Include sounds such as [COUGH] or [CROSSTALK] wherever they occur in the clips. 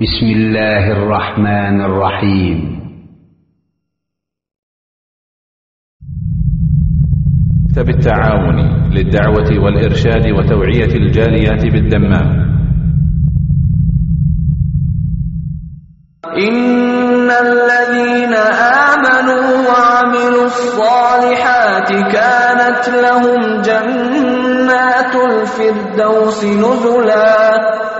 بسم الله الرحمن الرحيم. مكتب التعاون للدعوة والإرشاد وتوعية الجاليات بالدمام. إن الذين آمنوا وعملوا الصالحات كانت لهم جنات الفردوس نزلا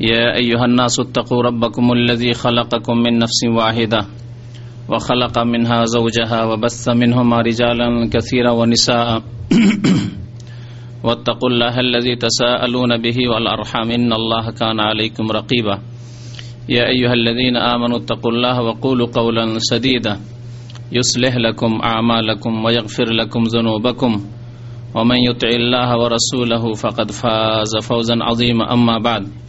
يا أيها الناس اتقوا ربكم الذي خلقكم من نفس واحدة وخلق منها زوجها وبث منهما رجالا كثيرا ونساء [CLEARS THROAT] واتقوا الله الذي تساءلون به والأرحام إن الله كان عليكم رقيبا يا أيها الذين آمنوا اتقوا الله وقولوا قولا سديدا يصلح لكم أعمالكم ويغفر لكم ذنوبكم ومن يطع الله ورسوله فقد فاز فوزا عظيما أما بعد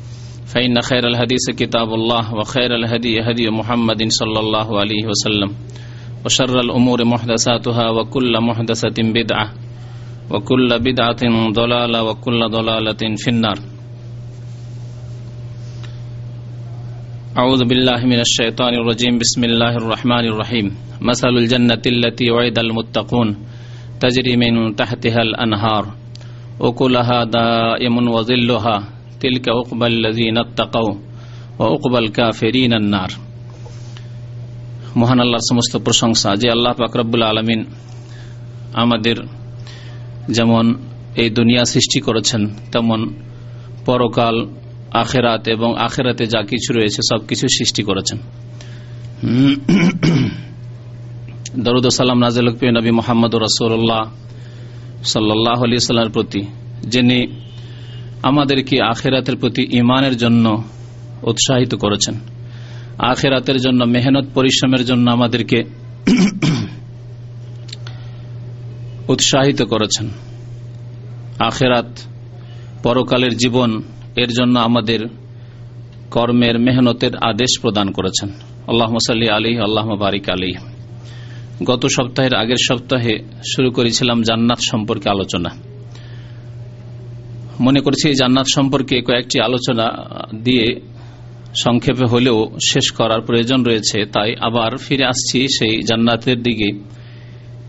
فإن خير الحديث كتاب الله وخير الهدي هدي محمد صلى الله عليه وسلم وشر الأمور محدثاتها وكل محدثة بدعة وكل بدعة ضلالة وكل ضلالة في النار. أعوذ بالله من الشيطان الرجيم. بسم الله الرحمن الرحيم. مثل الجنة التي وعد المتقون تجري من تحتها الأنهار. أكلها دائم وظلها. তিলকা উকবাল কাফেরিন নার মহান আল্লাহর সমস্ত প্রশংসা যে আল্লাহ পাকরবুল আলমিন আমাদের যেমন এই দুনিয়া সৃষ্টি করেছেন, তেমন পরকাল, আখেরাত এবং আখেরাতে যা কিছু রয়েছে সবকিছু সৃষ্টি করেছেন। দরুদ সালাম নাজিল নবী মোহাম্মদ রসোল্লাহ সাল্লাহ আলি সাল্লামের প্রতি, যিনি আমাদেরকে আখেরাতের প্রতি ইমানের জন্য উৎসাহিত করেছেন। আখেরাতের জন্য, মেহনত, পরিশ্রমের জন্য আমাদেরকে উৎসাহিত করেছেন। আখেরাত পরকালের জীবন এর জন্য আমাদের কর্মের, মেহনতের আদেশ প্রদান করেছেন। আল্লাহ সাল্লি আলী আল্লাহ বারিক আলী গত সপ্তাহের আগের সপ্তাহে শুরু করেছিলাম জান্নাত সম্পর্কে আলোচনা। মনে করছি এই জান্নাত সম্পর্কে কয়েকটি আলোচনা দিয়ে সংক্ষেপে হলেও শেষ করার প্রয়োজন রয়েছে। তাই আবার ফিরে আসছি সেই জান্নাতের দিকে,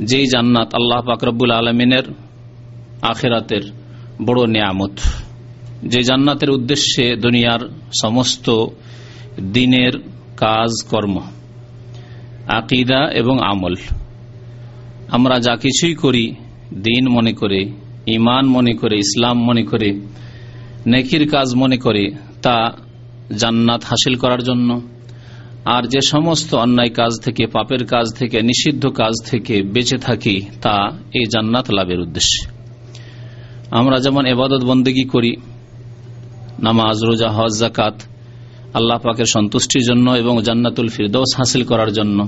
যেই জান্নাত আল্লাহ পাকরবুল আলমিনের আখেরাতের বড় নিয়ামত। যে জান্নাতের উদ্দেশ্যে দুনিয়ার সমস্ত দিনের কাজ, কর্ম, আকিদা এবং আমল, আমরা যা কিছুই করি, দিন মনে করে ইমান মনে করে, ইসলাম মনে করে, নেকির কাজ মনে করে তা জান্নাত হাসিল করার জন্য। আর যে সমস্ত অন্যায় কাজ থেকে, পাপের কাজ থেকে, নিষিদ্ধ কাজ থেকে বেঁচে থাকি, তা এই জান্নাত লাভের উদ্দেশ্যে। আমরা যেমন এবাদত বন্দেগী করি, নামাজ, রোজা, হজ জাকাত আল্লাহ পাকের সন্তুষ্টির জন্য এবং জান্নাতুল ফিরদৌস হাসিল করার জন্য,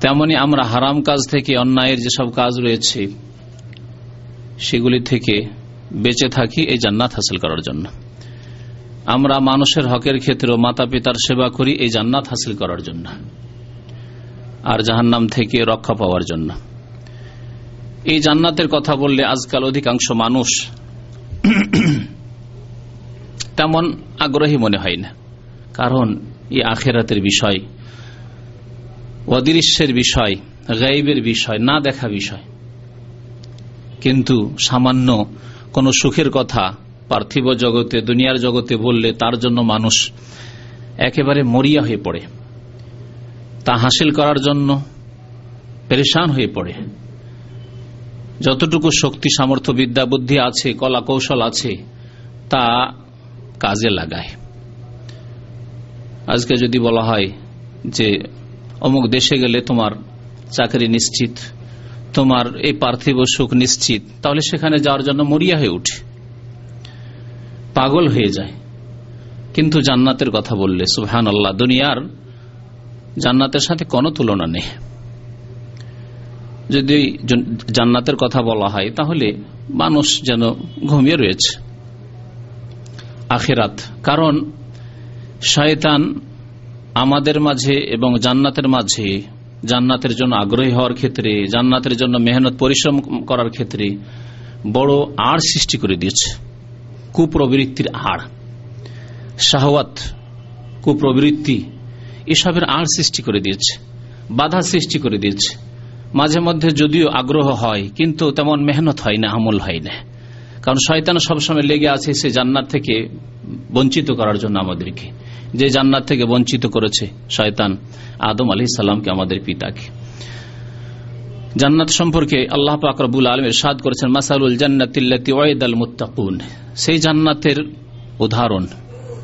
তেমনি আমরা হারাম কাজ থেকে, অন্যায়ের যেসব কাজ রয়েছে সেগুলি থেকে বেঁচে থাকি এই জান্নাত হাসিল করার জন্য। আমরা মানুষের হকের ক্ষেত্রেও মাতা পিতার সেবা করি এই জান্নাত হাসিল করার জন্য। আর জাহান্নাম থেকে রক্ষা পাওয়ার জন্য। এই জান্নাতের কথা বললে আজকাল অধিকাংশ মানুষ তেমন আগ্রহী মনে হয় না। কারণ এই আখেরাতের বিষয়, অদৃশ্যের বিষয় গাইবের বিষয়, না দেখা বিষয়। কিন্তু সামান্য কোনো সুখের কথা পার্থিব জগতে, দুনিয়ার জগতে বললে তার জন্য মানুষ একেবারে মরিয়া হয়ে পড়ে। তা হাসিল করার জন্য পেরেশান হয়ে পড়ে। যতটুকু শক্তি, সামর্থ্য, বিদ্যা, বুদ্ধি আছে, কলা কৌশল আছে, তা কাজে লাগায়। আজকে যদি বলা হয় যে অমুক দেশে গেলে তোমার চাকরি নিশ্চিত তোমার এই পার্থিব সুখ নিশ্চিত, তাহলে সেখানে যাওয়ার জন্য মরিয়া হয়ে উঠে। পাগল হয়ে যায়। কিন্তু জান্নাতের কথা বললে সুহান আল্লাহ দুনিয়ার জান্নাতের সাথে কোনো তুলনা নেই। যদি জান্নাতের কথা বলা হয়, তাহলে মানুষ যেন ঘুমিয়ে রয়েছে। আখেরাত, কারণ শয়তান আমাদের মাঝে এবং জান্নাতের মাঝে জান্নাতের জন্য আগ্রহী হওয়ার ক্ষেত্রে, জান্নাতের জন্য মেহনত, পরিশ্রম করার ক্ষেত্রে বড় আড় সৃষ্টি করে দিয়েছে। কুপ্রবৃত্তির আড়। শাহওয়াত, কুপ্রবৃত্তি, এসবের আড় সৃষ্টি করে দিয়েছে। বাধা সৃষ্টি করে দিয়েছে। মাঝে মধ্যে যদিও আগ্রহ হয়, কিন্তু তেমন মেহনত হয় না, আমল হয় না। কারণ শয়তান সবসময় লেগে আছে সে জান্নাত থেকে বঞ্চিত করার জন্য আমাদেরকে। যে জান্নাত থেকে বঞ্চিত করেছে শয়তান, আদম আলি সাল্লামকে আমাদের পিতাকে। জান্নাত সম্পর্কে আল্লাহ পাকরবুল আলমের সাদ করেছেন মাসারুল জান্নাতিল্লাতি মুত্তাকুন। সেই জান্নাতের উদাহরণ,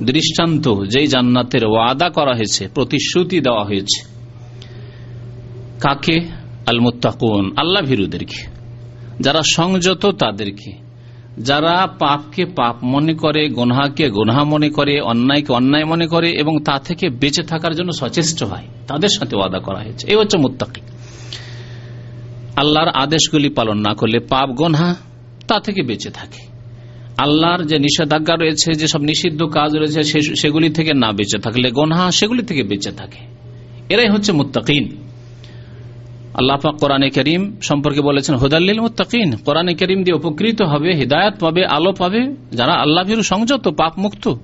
দৃষ্টান্ত যেই জান্নাতের ওয়াদা করা হয়েছে, প্রতিশ্রুতি দেওয়া হয়েছে। কাকে? আল মুত্তাকুন আল্লাহ ভীরুদেরকে। যারা সংযত তাদেরকে। যারা পাপকে পাপ মনে করে, গোনহাকে গোনহা মনে করে, অন্যায়কে অন্যায় মনে করে এবং তা থেকে বেঁচে থাকার জন্য সচেষ্ট হয়, তাদের সাথে ওয়াদা করা হয়েছে। এই হচ্ছে মুত্তাকি। আল্লাহর আদেশগুলি পালন না করলে পাপ, গোনহা তা থেকে বেঁচে থাকে। আল্লাহর যে নিষেধাজ্ঞা রয়েছে, যে সব নিষিদ্ধ কাজ রয়েছে সেগুলি থেকে না বেঁচে থাকলে গোনহা সেগুলি থেকে বেঁচে থাকে। এরাই হচ্ছে মুত্তাকিন। আল্লাহ কোরআনে করিম সম্পর্কে বলেছেন হুদাল্লিল মুত্তাকিন। কোরআনে করিম দিয়ে উপকৃত হবে, হৃদায়ত পাবে, আলো পাবে যারা আল্লাহ ভীরু সংযত, পাপ মুক্ত,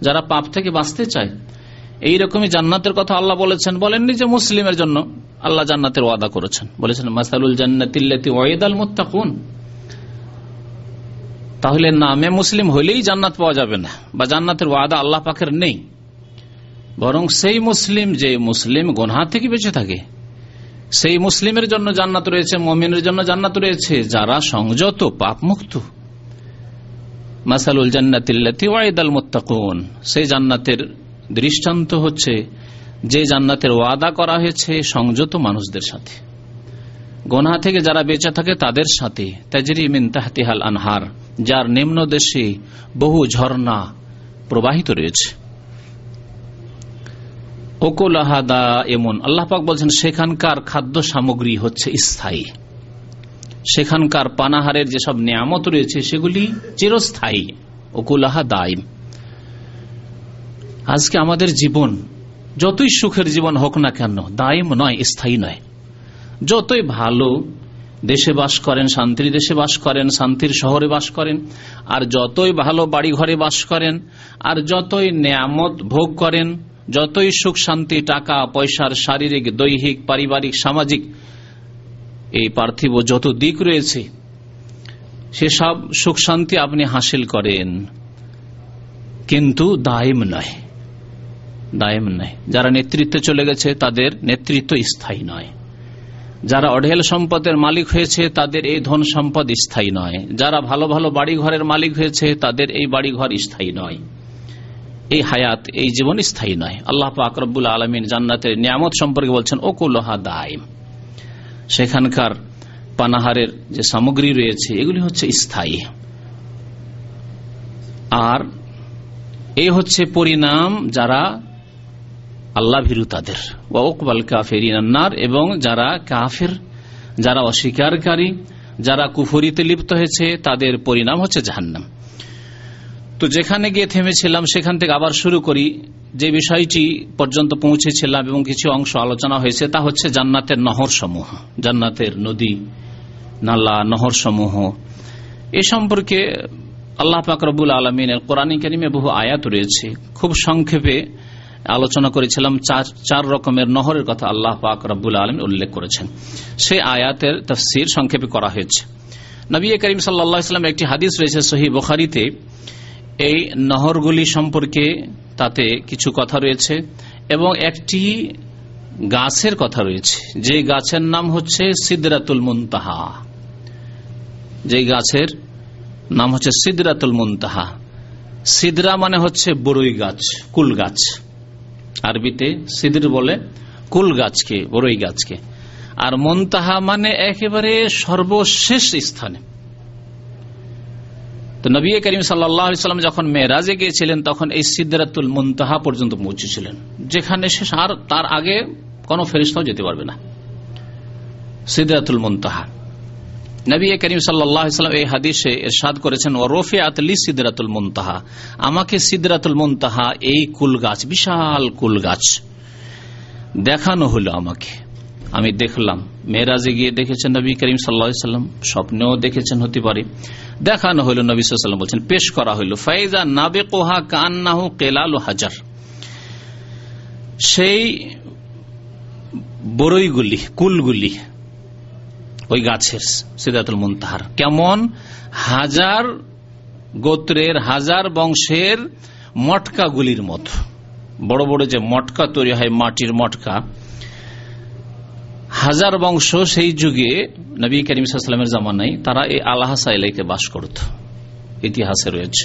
যারা পাপ থেকে বাঁচতে চায়। এই রকমই জান্নাতের কথা আল্লাহ বলেছেন, বলেননি যে মুসলিমের জন্য আল্লাহ জান্নাতের ওয়াদা করেছেন। বলেছেন, মাসালুল জান্নাতিল্লাতি ওয়াইদাল মুত্তাকুন। তাহলে নামে মুসলিম হইলেই জান্নাত পাওয়া যাবে না, বা জান্নাতের ওয়াদা আল্লাহ পাখের নেই। বরং সেই মুসলিম যে মুসলিম গোনহা থেকে বেঁচে থাকে সেই মুসলিমের জন্য জান্নাত রয়েছে, মমিনের জন্য জান্নাত রয়েছে, যারা সংযত পাপ মুক্ত মাসালুল ওয়াইদাল মুত্তাকুন। সেই জান্নাতের দৃষ্টান্ত হচ্ছে যে জান্নাতের ওয়াদা করা হয়েছে সংযত মানুষদের সাথে। গোনা থেকে যারা বেঁচে থাকে তাদের সাথে। তাজরি মিন তাহতিহাল আনহার, যার নিম্ন দেশে বহু ঝর্ণা প্রবাহিত রয়েছে। এমন। আল্লাপাক বলছেন, সেখানকার খাদ্য সামগ্রী হচ্ছে স্থায়ী। সেখানকার পানাহারের যেসব নিয়ামত রয়েছে, সেগুলি চিরস্থায়ী। ওকুলাহা দাইম আজকে আমাদের জীবন, যতই সুখের জীবন হোক না কেন দায়ম নয়, স্থায়ী নয়। যতই ভালো দেশে বাস করেন শান্তির দেশে বাস করেন, শান্তির শহরে বাস করেন, আর যতই ভালো বাড়ি ঘরে বাস করেন, আর যতই নিয়ামত ভোগ করেন যতই সুখ, শান্তি, টাকা, পয়সার শারীরিক, দৈহিক, পারিবারিক, সামাজিক, এই পার্থিব যত দিক রয়েছে, সেসব সুখ, শান্তি আপনি হাসিল করেন। কিন্তু দায়ম নয়। দায়ম নয়। যারা নেতৃত্বে চলে গেছে, তাদের নেতৃত্ব স্থায়ী নয়। যারা অঢেল সম্পদের মালিক হয়েছে, তাদের এই ধন সম্পদ স্থায়ী নয়। যারা ভালো ভালো বাড়ি ঘরের মালিক হয়েছে, তাদের এই বাড়ি ঘর স্থায়ী নয়। এই হায়াত, এই জীবন স্থায়ী নয়। আল্লাহ আকরবুল আলমিন জান্নাতের নিয়ামত সম্পর্কে বলছেন ওকুল্লাহা দায়ম সেখানকার পানাহারের যে সামগ্রী রয়েছে, এগুলি হচ্ছে স্থায়ী। আর এই হচ্ছে পরিণাম যারা আল্লাহ ভীরু তাদের। ওকবাল কাফের ইনান্নার এবং যারা কাফের, যারা অস্বীকারী, যারা কুফরিতে লিপ্ত হয়েছে, তাদের পরিণাম হচ্ছে জাহান্নাম। তো যেখানে গিয়ে থেমেছিলাম, সেখান থেকে আবার শুরু করি। যে বিষয়টি পর্যন্ত পৌঁছেছিলাম এবং কিছু অংশ আলোচনা হয়েছে, তা হচ্ছে জান্নাতের নহর সমূহ জান্নাতের নদী, নালা নহর সমূহ এ সম্পর্কে আল্লাহ পাকরবুল আলমিনের কোরআন করিমে বহু আয়াত রয়েছে। খুব সংক্ষেপে আলোচনা করেছিলাম, চার রকমের নহরের কথা আল্লাহ পাক রব্বুল আলম উল্লেখ করেছেন। সেই আয়াতের তফসির সংক্ষেপে করা হয়েছে। নবী করিম সাল্লা একটি হাদিস রয়েছে সহি বখারিতে। এই নহরগুলি সম্পর্কে তাতে কিছু কথা রয়েছে এবং একটি গাছের কথা রয়েছে। যে গাছের নাম হচ্ছে সিদরাতুল মুনতাহা। যে গাছের নাম হচ্ছে সিদরাতুল মুনতাহা। সিদরা মানে হচ্ছে বড়ই গাছ, কুল গাছ। আরবিতে সিদ্র বলে কুল গাছকে বড়ই গাছকে। আর মন্তাহা মানে একেবারে সর্বশেষ স্থানে। নবী করিম সাল্লাম যখন মেয়েরাজে গিয়েছিলেন, তখন এই সিদ্ধাতুল মুনতাহা পর্যন্ত পৌঁছেছিলেন। যেখানে শেষ আর তার আগে কোন ফেরিস্তাও যেতে পারবে না। সিদ্ধাতুল মুনতাহা। নবী করিম সাল্লাম এই হাদিসে এরশাদ করেছেন ও রফে আতলি সিদ্ধাতুল মুনতাহা। আমাকে সিদ্ধাতুল মুনতাহা এই কুল গাছ, বিশাল কুল গাছ দেখানো হলো আমাকে। আমি দেখলাম। মেয়েরাজে গিয়ে দেখেছেন নবী করিম সাল্লাম, স্বপ্নেও দেখেছেন হতে পারে। দেখানো হইল নবী সাল্লাম বলছেন, পেশ করা হইল। ফাইজা নাবে কোহা কান্নাহু কেলাল হাজার। সেই বরইগুলি, কুলগুলি, ওই গাছের সিদ্ধাতুল মুনতাহার, কেমন? হাজার গোত্রের, হাজার বংশের মটকাগুলির মতো। বড় বড় যে মটকা তৈরি হয়, মাটির মটকা হাজার বংশ সেই যুগে নবী করিম সাল্লামের জামানায় তারা এই আল্লাহসা এলাকায় বাস করত। ইতিহাসে রয়েছে।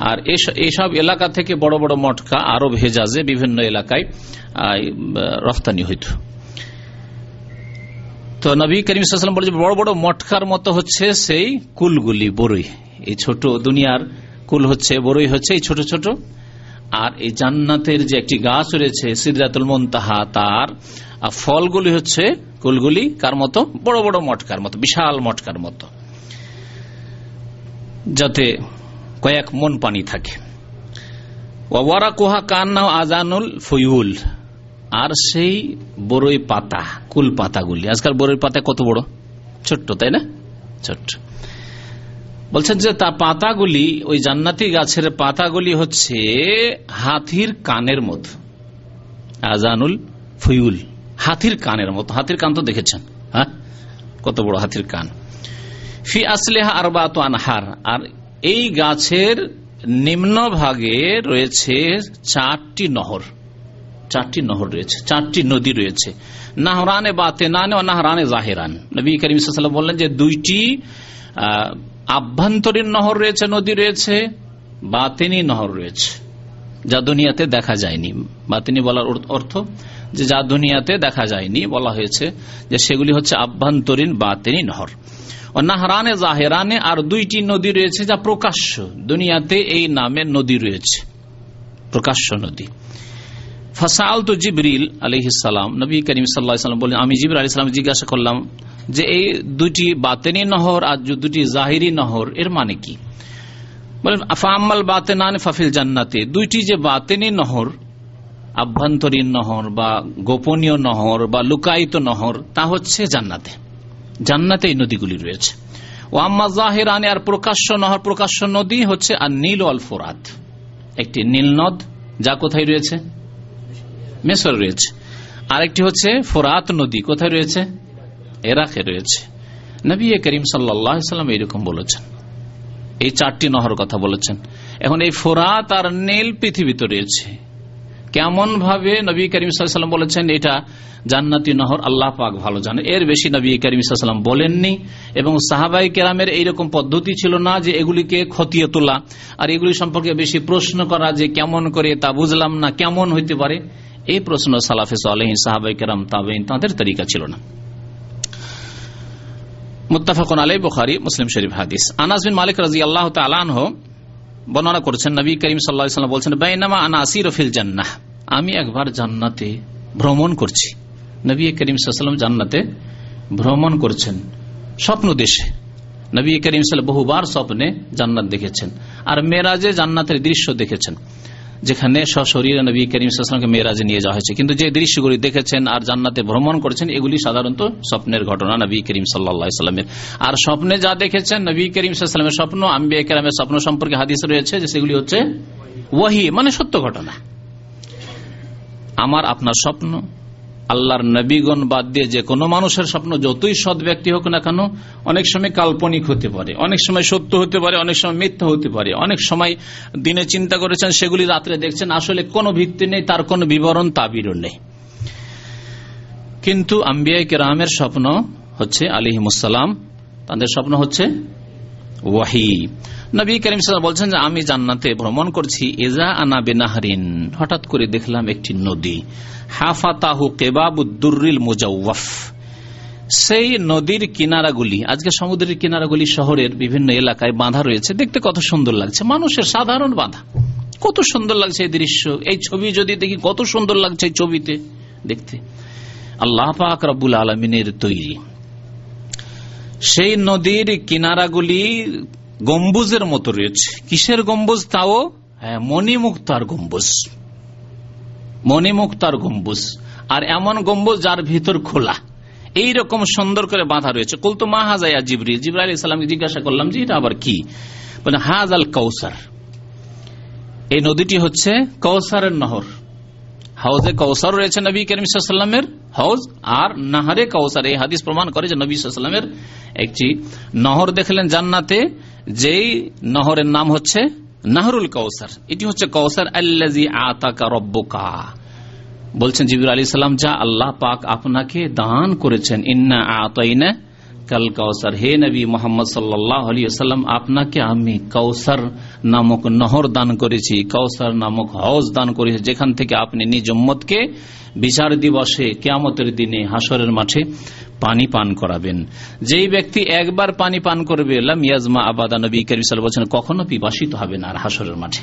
আর এইসব এলাকা থেকে বড় বড় মটকা, আরব হেজাজে বিভিন্ন এলাকায় রফতানি হইত। তো নবী করিম সাল্লাম বলে বড় বড় মটকার মতো হচ্ছে সেই কুলগুলি বড়ই এই ছোট দুনিয়ার কুল হচ্ছে বড়ই হচ্ছে এই ছোট ছোট। আর এই জান্নাতের যে একটি গাছ রয়েছে সিদ্ধাতুল মন্তাহা, তার ফলগুলি হচ্ছে কুলগুলি কার মতো? বড় বড় মটকার মতো, বিশাল মটকার মতো। যাতে কয়েক মন পানি থাকে। ওয়ারা কোহা কান্না আজানুল ফয়ুল। আর সেই বড়ই পাতা, কুল পাতাগুলি। আজকাল বড়ই পাতা কত বড়? ছোট্ট, তাই না? ছোট্ট। বলছেন যে তা পাতাগুলি, ওই জান্নাতি গাছের পাতাগুলি হচ্ছে হাতির কানের মতো। আজানুল ফুয়ুল। হাতির কানের মতো। হাতির কান তো দেখেছেন হ্যাঁ? কত বড় হাতির কান। ফি আসলেহা আর বা তো আনহার। আর এই গাছের নিম্ন ভাগে রয়েছে চারটি নহর। চারটি নহর রয়েছে, চারটি নদী রয়েছে। নাহরানে বাতে নানে ও নাহরানে জাহেরান। নবী করিম বললেন যে দুইটি আভ্যন্তরীণ নহর রয়েছে, নদী রয়েছে, বাতেনি নহর রয়েছে, যা দুনিয়াতে দেখা যায়নি। বাতিনি বলার অর্থ যে যা দুনিয়াতে দেখা যায়নি, বলা হয়েছে যে সেগুলি হচ্ছে আভ্যন্তরীণ, বাতেনি, নহর। নাহরানে, জাহেরানে আর দুইটি নদী রয়েছে যা প্রকাশ্য। দুনিয়াতে এই নামে নদী রয়েছে। প্রকাশ্য নদী। ফসাল তো জিবরিল আলহিসাম নবী করিম সাল্লাম বলেন আমি জিবর আলি সাল্লাম জিজ্ঞাসা করলাম যে এই দুটি বাতেনি নহর আর দুটি জাহিরি নহর, এর মানে কি? বলেন আফাম্মাল বাতেনান ফাফিল জান্নাতে, দুইটি যে বাতেনি নহর আভ্যন্তরীণ নহর বা গোপনীয় নহর বা লুকায়িত নহর, তা হচ্ছে জান্নাতে। জান্নাতে এই নদীগুলি রয়েছে। ও আম্মা জাহেরানে আর প্রকাশ্য নহর, প্রকাশ্য নদী হচ্ছে আর নীল অল ফোরাত। একটি নীল নদ, যা কোথায় রয়েছে? মেসর রয়েছে। আরেকটি হচ্ছে ফোরাত নদী, কোথায় রয়েছে? এরাকে রয়েছে। নবী করিম সাল্লাম এইরকম বলেছেন। এই চারটি নহর কথা বলেছেন। এখন এই ফোরাত আর নীল পৃথিবীতে রয়েছে। কেমন ভাবে নবী করিম সাল্লাম বলেছেন, এটা জান্নাতি নহর, আল্লাহ পাক ভালো জানে। এর বেশি নবী করিম সাল্লাম বলেননি এবং সাহাবাই কেরামের এইরকম পদ্ধতি ছিল না যে এগুলিকে খতিয়ে তোলা। আর এগুলি সম্পর্কে বেশি প্রশ্ন করা যে কেমন করে তা বুঝলাম না, কেমন হইতে পারে, এই প্রশ্ন সালাফে সালেহ সাহাবাই কেরাম তাবেইন তাদের তরিকা ছিল না। মুতাফাকুন আলাই বুখারি, মুসলিম শরীফ হাদিস। আনাস বিন মালিক রাজি আল্লাহ তালানহ বর্ণনা করেছেন, নবী করিম সাল্লাম বলছেন, বাইনামা আনা আসির ফিল জান্নাহ। আমি একবার জান্নাতে ভ্রমণ করছি। নবী করিম সাল্লাম জান্নাতে ভ্রমণ করছেন স্বপ্ন দেশে। নবী করিম সাল্লাম বহুবার স্বপ্নে জান্নাত দেখেছেন আর মেরাজে জান্নাতের দৃশ্য দেখেছেন। যেখানে সশরীরে নবী করিম ইসলামকে মেয়েরাজে নিয়ে যাওয়া হয়েছে। কিন্তু যে দৃশ্যগুলি দেখেছেন আর জান্নাতে ভ্রমণ করেছেন, এগুলি সাধারণত স্বপ্নের ঘটনা নবী করিম সাল্লামের আর স্বপ্নে যা দেখেছেন নবী করিম সাল্লামের স্বপ্ন, আম্বিয়া কেরামের স্বপ্ন সম্পর্কে হাদিস রয়েছে যে সেগুলি হচ্ছে ওয়াহি মানে সত্য ঘটনা। আমার, আপনার স্বপ্ন আল্লাহর নবীগণ বাদ দিয়ে যে কোনো মানুষের স্বপ্ন যতই সৎ ব্যক্তি হোক না কেন, অনেক সময় কাল্পনিক হতে পারে, অনেক সময় সত্য হতে পারে, অনেক সময় মিথ্যা হতে পারে। অনেক সময় দিনে চিন্তা করেছেন, সেগুলি রাত্রে দেখছেন, আসলে কোনো ভিত্তি নেই, তার কোনো বিবরণ, তাবিরও নেই। কিন্তু আম্বিয়াই কেরামের স্বপ্ন হচ্ছে আলিহিমুসালাম তাদের স্বপ্ন হচ্ছে ওয়াহি। নবী করিম বলছেন যে, আমি জান্নাতে ভ্রমণ করছি এজা আনা বেনাহারিন। হঠাৎ করে দেখলাম একটি নদী। হাফাতাহু কেবাবুদ্দুরিল মুজাউফ সেই নদীর কিনারাগুলি, আজকে সমুদ্রের কিনারাগুলি শহরের বিভিন্ন এলাকায় বাঁধা রয়েছে, দেখতে কত সুন্দর লাগছে। মানুষের সাধারণ বাঁধা। কত সুন্দর লাগছে এই দৃশ্য। এই ছবি যদি দেখি, কত সুন্দর লাগছে এই ছবিতে দেখতে। আল্লাহ পাক রব্বুল আলমিনের তৈরি। সেই নদীর কিনারাগুলি গম্বুজের মতো রয়েছে। কিসের গম্বুজ তাও? হ্যাঁ মণিমুক্তার গম্বুজ। মণিমুক্তার গম্বুজ। আর এমন গম্বুজ যার ভিতর খোলা। এই রকম সুন্দর করে বাঁধা রয়েছে। কুলতো মা হাজাইয়া জিবরি জিবরা আলী ইসলামকে জিজ্ঞাসা করলাম যে, এটা আবার কি? বলে হাজ আল কৌসার এই নদীটি হচ্ছে কৌসারের নহর। হাউজে কৌসার রয়েছে নবী করিমের হাউজ আর নাহারে কৌসার এই হাদিস প্রমাণ করে যে নবী সাল্লামের একটি নহর দেখলেন জান্নাতে। যেই নহরের নাম হচ্ছে নাহরুল কৌসার এটি হচ্ছে কৌসার আল্লাজি আতাকা রব্বকা। বলছেন জিবির আলী সাল্লাম যা আল্লাহ পাক আপনাকে দান করেছেন। ইন্না আতাইনা কাল কৌসার হে নবী মোহাম্মদ সাল্লাম আপনাকে আমি কৌসার নামক নহর দান করেছি কৌসার নামক হজ দান করেছি, যেখান থেকে আপনি নিজ উম্মতকে বিচার দিবসে কেয়ামতের দিনে হাসরের মাঠে পানি পান করাবেন। যেই ব্যক্তি একবার পানি পান করবে ইয়াজমা আবাদা, নবী করিসাল বলছেন কখনো পিপাসিত হবে না আর হাসরের মাঠে।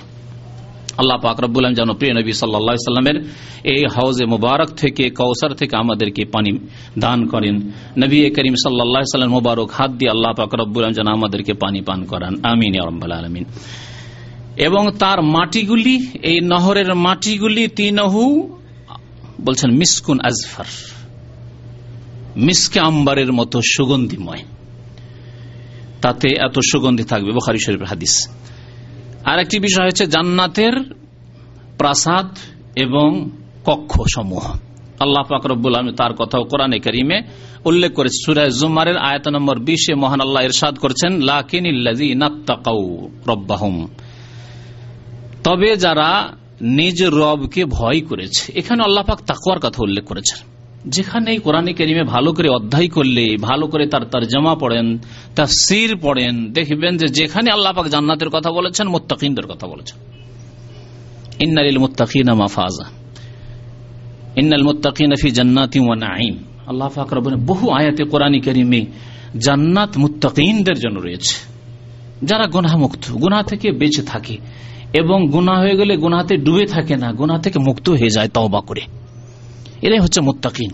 আল্লাহ পাক রব্বুল যেন প্রিয় নবী সাল্লা সাল্লামের এই হাউজে মুবারক থেকে কৌসার থেকে আমাদেরকে পানি দান করেন। নবী করিম সাল্লাহ সাল্লাম মুবারক হাত দিয়ে আল্লাহ পাক রব্বুল যেন আমাদেরকে পানি পান করান। আমিন আলমিন। এবং তার মাটিগুলি, এই নহরের মাটিগুলি, তিনহু, বলছেন মিসকুন আজফার। মিসকে আম্বারের মতো সুগন্ধিময়। তাতে এত সুগন্ধি থাকবে, বখারি শরীফের হাদিস। আর একটি বিষয় হচ্ছে জান্নাতের প্রাসাদ এবং কক্ষ সমূহ আল্লাহ ফাকরবুল আলম তার কথাও কোরআনে করিমে উল্লেখ করেছে সুরায় জুমারের আয়ত নম্বর বিশে মহান আল্লাহ ইরশাদ করছেন রব্বাহম। তবে যারা নিজ রবকে ভয় করেছে, এখানে আল্লাহ পাক তাকুয়ার কথা উল্লেখ করেছেন। যেখানে এই কোরআন কেরিমে ভালো করে অধ্যায় করলে, ভালো করে তার তার জমা পড়েন তার সির পড়েন, দেখবেন যে যেখানে আল্লাহ পাক জান্নাতের কথা বলেছেন, মোত্তাকিনদের কথা বলেছেন। ইন্নালিল মুত্তাকিনা মাফাজা। ইন্নাল মুত্তাকিনা ফি জান্নাতি ওয়া নাঈম। আল্লাহ পাক বহু আয়াতে কোরআন কারীমে জান্নাত মুত্তাকিনদের জন্য রয়েছে। যারা গুনাহমুক্ত, গুনাহ থেকে বেঁচে থাকে এবং গুনাহ হয়ে গেলে গুনাহতে ডুবে থাকে না, গুনাহ থেকে মুক্ত হয়ে যায় তওবা করে। এরাই হচ্ছে মুত্তাকিন।